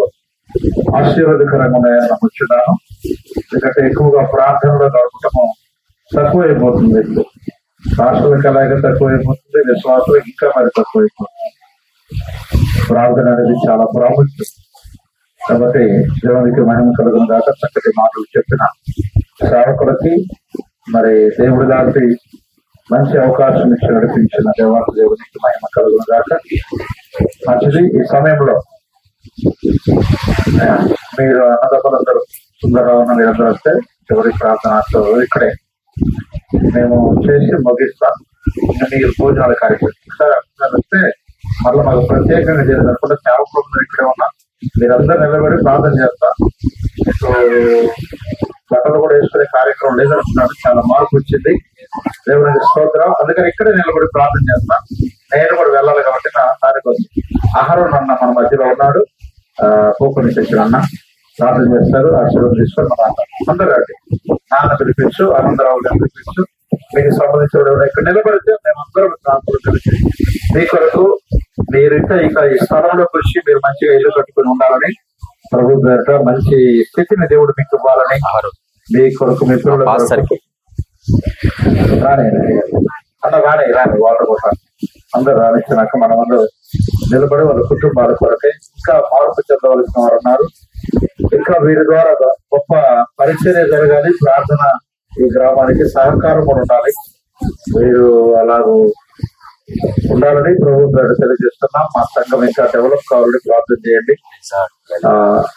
ఆశీర్వాదకరంగా ఉన్నాయని నమ్ముచున్నాను ఎందుకంటే ఎక్కువగా ప్రార్థనలో గడపటము తక్కువైపోతుంది. రాష్ట్రాలకు అలాగే తక్కువైపోతుంది విశ్వాసం ఇంకా మరి తక్కువైపోతుంది. ప్రార్థన అనేది చాలా ప్రాముఖ్యం కాబట్టి దేవునికి మహిమ కలుగును దాకా చక్కటి మాటలు చెప్పిన సేవకులకి మరి దేవుడి లాంటి మంచి అవకాశం ఇచ్చి నడిపించిన దేవాల దేవునికి మహిమ కలుగును దాకా మంచిది ఈ సమయంలో. మీరు అన్నదమ్ములందరూ సుందరరావు మీరందరూ వస్తే చివరి ప్రార్థనతో ఇక్కడే. మేము చేసి ముగిస్తాం. ఇంకా మీరు భోజనాల కార్యక్రమం. ఒకసారి అక్కడ వస్తే మళ్ళీ మాకు ప్రత్యేకంగా చేసినప్పుడు సేవకులు ఇక్కడే ఉన్నా. మీరందరూ నిలబడి ప్రార్థన చేస్తాం. మీకు బట్టలు కూడా వేసుకునే కార్యక్రమం లేదనుకున్నాను. చాలా మార్పు వచ్చింది. దేవునికి స్తోత్రం. అందుకని ఇక్కడే నిలబడి ప్రార్థన చేస్తాను నేను కూడా వెళ్ళాలి కాబట్టి నా దానికి వచ్చి ఆహారం అన్న మన మధ్యలో ఉన్నాడు. ఆ కూపర్ అన్న. ప్రార్థన చేస్తారు ఆశీర్వాదం తీసుకొని మన. అందరూ రండి. నాన్న పిలిపించు ఆనందరావు గారిని పిలిపించు. మీకు సంబంధించిన ఇక్కడ నిలబడితే మేమందరం ప్రార్థన కలిసి మీ కొరకు మీరింట ఇక ఈ స్థలంలో కృషి మీరు మంచిగా ఇల్లు కట్టుకుని ఉండాలని ప్రభు పేరిట మంచి స్థితిని దేవుడు మీకు ఇవ్వాలని మీ కొరకు మీ పిల్లల రాని అన్న రాని రాని వాటర్ కూడా అందరూ రాణించినాక మనం అందరూ నిలబడి వాళ్ళ కుటుంబాల కొరకే ఇంకా మార్పు చెందవలసిన వారు ఉన్నారు. ఇంకా వీరి ద్వారా గొప్ప పరిచర్య జరగాలి ప్రార్థన ఈ గ్రామానికి సహకారం కూడా ఉండాలి. మీరు అలాగూ ఉండాలని ప్రభు తెలియజేస్తున్నాం. మా సంఘం ఇంకా డెవలప్ కావాలని ప్రార్థన చేయండి.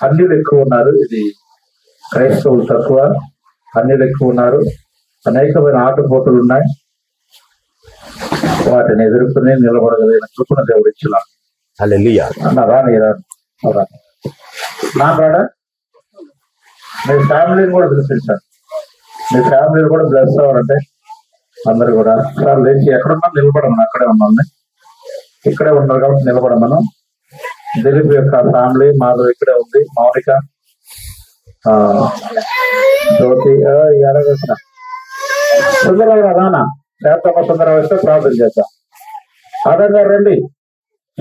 అన్యులు ఎక్కువ ఉన్నారు. ఇది క్రైస్తవులు తక్కువ. అన్యులు ఎక్కువ ఉన్నారు. అనేకమైన ఆటపోటులు ఉన్నాయి. వాటిని ఎదుర్కొని నిలబడగలిగిన కృపణ దేవుడు ఇచ్చిన. హల్లెలూయా. అన్నారా నీరా నాకాడా మీ ఫ్యామిలీని కూడా పిలిపించాను మీ ఫ్యామిలీని కూడా బ్లెస్ అవ్వాలంటే అందరు కూడా సార్ లేచి ఎక్కడున్నా నిలబడమని అక్కడే ఉన్నాను ఇక్కడే ఉన్నారు కాబట్టి నిలబడమను. దిలీప్ యొక్క ఫ్యామిలీ మాధవ్ ఇక్కడే ఉంది. మౌనిక జ్యోతి ఎలాగొచ్చిన సుందరరావు రానా శాంతమ్మ సుందరరావు వస్తే ప్రార్థన చేద్దాం. ఆదం గారు రండి.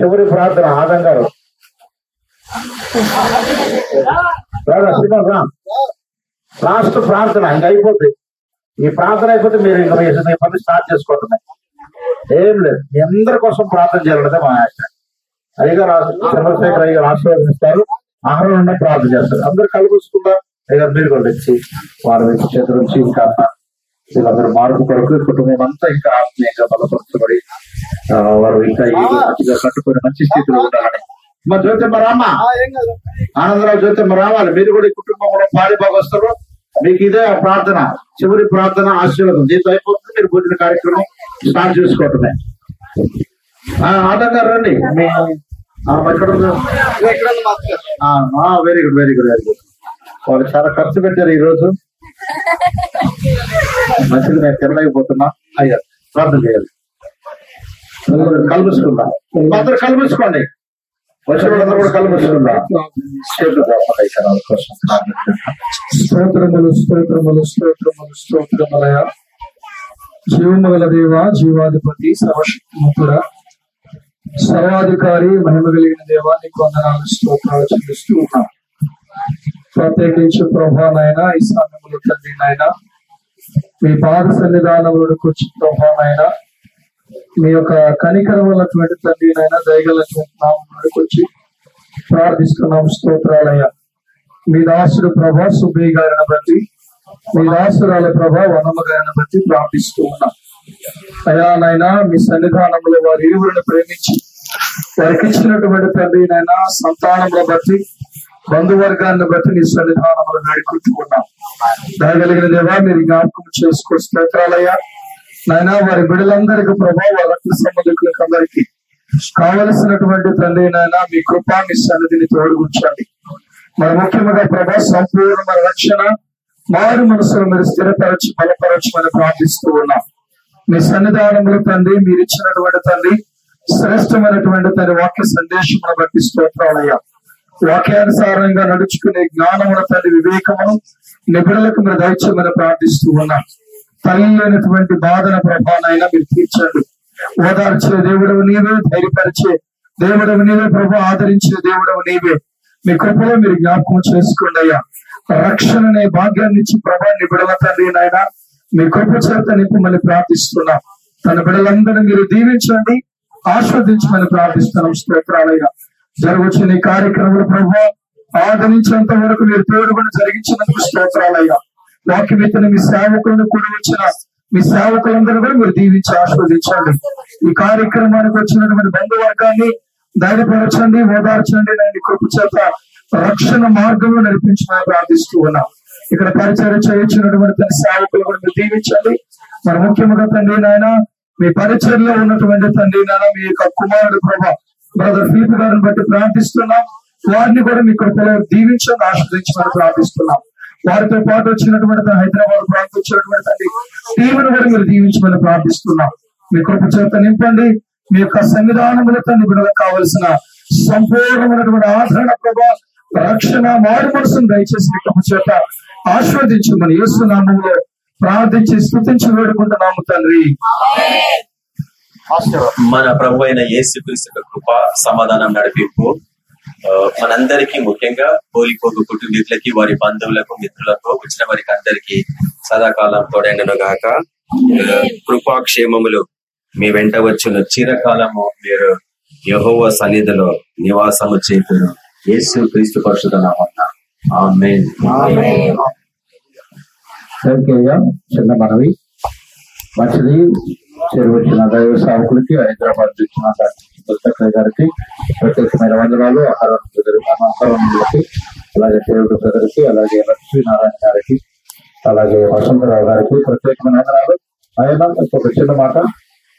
చివరి ప్రార్థన ఆదం గారు. రాదా లాస్ట్ ప్రార్థన ఇంకా అయిపోద్ది. ఈ ప్రార్థన అయిపోతే మీరు ఇంకా మీ పని స్టార్ట్ చేసుకోవటమే. ఏం లేదు. మీ అందరి కోసం ప్రార్థన చేయాలంటే మా ఆశ. అయ్యగారు చంద్రశేఖర్ అయ్యగారు ఆశీర్వదిస్తారు. ఆహారం ప్రార్థన చేస్తారు. అందరు కలుపుకుందా. అయ్యగారు మీరు కూడా తెచ్చి వారి వ్యక్తి చేతుల నుంచి ఇంకా వీళ్ళందరూ మార్పు కొరకు కుటుంబం అంతా ఇంకా ఆత్మీయంగా బలపరచబడి వారు ఇంకా మంచిగా కట్టుకుని మంచి స్థితిలో ఉండాలని. మా జ్యోతిమ్మ రామ్మ ఆనందరావు జ్యోతిమ్మ రావాలి. మీరు కూడా ఈ కుటుంబంలో పాడి భాగస్తారు మీకు ఇదే ఆ ప్రార్థన చివరి ప్రార్థన ఆశీర్వాదం. దీంతో అయిపోతుంది. మీరు భోజన కార్యక్రమం స్టార్ట్ చేసుకోవటమే. ఆ, ఆనంద్ రండి. మీ very good very good very good. వాళ్ళు చాలా ఖర్చు పెట్టారు ఈ రోజు *laughs* మంచిది నేను తినలేకపోతున్నా. అయ్యా ప్రార్థన చేయాలి. అందరూ కలుపుకుందాం అందరూ కలుపుకోండి వచ్చిన కూడా కలుపుకుందాం కోసం. స్తోత్రములు స్తోత్రములు స్తోత్రములు స్తోత్రములయ జీవముగల దేవ జీవాధిపతి సర్వశక్తిమంతుడ సర్వాధికారి మహిమ కలిగిన దేవా నీకు వందనాలు స్తోత్రాలు చెల్లిస్తూ ఉన్నాం. ప్రత్యేకించి ప్రభా నాయన ఈ సమయంలో తండ్రి నాయన మీ పాద సన్నిధానంలో కూర్చుంటాం నాయన మీ యొక్క కనికరములటువంటి తండ్రి నాయన దయగలటువంటి వచ్చి ప్రార్థిస్తున్నాం స్తోత్రాలయ మీ దాసుడు ప్రభా సుబ్బయ్య గారిని బట్టి మీ దాసురాల ప్రభా వనమ్మ గారిని బట్టి ప్రార్థిస్తూ ఉన్నాం. అయా నాయన మీ సన్నిధానంలో వారి ఇరువురిని ప్రేమించి వారికి ఇచ్చినటువంటి తండ్రి నాయన సంతానముల బట్టి బంధువర్గాన్ని బట్టి నీ సన్నిధానంలో వేడుకుంటూ దయగలిగిన దేవా మీరు జ్ఞాపకం చేసుకో స్తోత్రాలయ్యా. నాయన వారి బిడ్డలందరికీ ప్రభావ వారి రక్త సంబంధికులకు అందరికీ కావలసినటువంటి తండ్రి నాయన మీ కృప మీ సన్నిధిని తోడుగుంచండి. మరి ముఖ్యంగా ప్రభా సంపూర్ణ రక్షణ మారు మనసును మీరు స్థిరపరచి బలపరచమని ప్రార్థిస్తూ ఉన్నాం. మీ సన్నిధానంలో తండ్రి మీరు ఇచ్చినటువంటి తండ్రి శ్రేష్టమైనటువంటి తన వాక్య సందేశం బట్టి స్తోత్రాలయ్యా. వాక్యానుసారంగా నడుచుకునే జ్ఞానమున తల్లి వివేకమును నిపుణులకు మీరు దయచేయమని ప్రార్థిస్తూ ఉన్నాం. తల్లి బాధల బాధన ప్రభానైనా మీరు తీర్చండి. ఓదార్చే దేవుడవు నీవే ధైర్యపరిచే దేవుడవు నీవే ప్రభు ఆదరించే దేవుడవు నీవే. మీ కృపలో మీరు జ్ఞాపకం చేసుకోండి అయ్యా. రక్షణ అనే భాగ్యాన్ని ఇచ్చి ప్రభా నీ బిడల తండ్రి నాయన మీ కృప చేత నింపమని ప్రార్థిస్తున్నాం. తన బిడలందరూ మీరు దీవించండి ఆస్వాదించమని ప్రార్థిస్తున్నాం స్తోత్రాలయ్యా. జరుగుతున్న ఈ కార్యక్రమంలో ప్రభు ఆదరించేంత వరకు మీరు తోడుకొని జరిగించినందుకు స్తోత్రాలయ్యా. వాక్యమితను మీ సేవకులను కూడా వచ్చిన మీ సేవకులందరూ కూడా మీరు దీవించి ఆస్వాదించండి ఈ కార్యక్రమానికి వచ్చినటువంటి బంధువర్గాన్ని ధైర్యపరచండి ఓదార్చండి నేను ఈ కృప చేత రక్షణ మార్గంలో నడిపించమని ప్రార్థిస్తూ ఉన్నాం. ఇక్కడ పరిచయం చేయించినటువంటి తన సేవకులు కూడా మీరు దీవించండి. మరి ముఖ్యంగా తండ్రి నాయన మీ పరిచయంలో ఉన్నటువంటి తండ్రి నాయన మీ యొక్క కుమారుడు ప్రభా బ్రదర్ ఫీప్ గారిని బట్టి ప్రార్థిస్తున్నాం. వారిని కూడా మీ కృపలో దీవించండి ఆస్వాదించమని ప్రార్థిస్తున్నాం. వారితో పాటు వచ్చినటువంటి హైదరాబాద్ ప్రాంతం వచ్చినటువంటి టీమును కూడా మీరు దీవించమని ప్రార్థిస్తున్నాం. మీ కృప చేత నింపండి. మీ యొక్క సంవిధానములతో నిబుడలకు కావలసిన సంపూర్ణమైనటువంటి ఆదరణ ప్రభా రక్షణ మారు మనసును దయచేసి మీ కృప చేత ఆస్వాదించమని యేసునామంలో ప్రార్థించి స్థుతించి వేడుకుంటున్నాము తండ్రి. మన ప్రభు అయిన యేసుక్రీస్తు కృప సమాధానం నడిపింపు మనందరికీ ముఖ్యంగా పోలిపోగు కుటుంబీకులకి వారి బంధువులకు మిత్రులకు వచ్చిన వారికి అందరికీ సదాకాలం తోడైనను గాక. కృపాక్షేమములు మీ వెంట వచ్చిన. చిరకాలము మీరు యహోవ సన్నిధిలో నివాసము చేతులు యేసు క్రీస్తు పరిశుధ ఆమేన్. ఓకేగా చిన్న మనవి. మంచిది. చేరువచ్చిన దైవ సేవకులకి హైదరాబాద్ వచ్చిన డాక్టర్ గారికి ప్రత్యేకమైన వందనాలు ఆహారం అలాగే దేవుడు బ్రదర్కి అలాగే లక్ష్మీనారాయణ గారికి అలాగే వసంతరావు గారికి ప్రత్యేకమైన వందనాలు. ఆయన ఒక చిన్న మాట.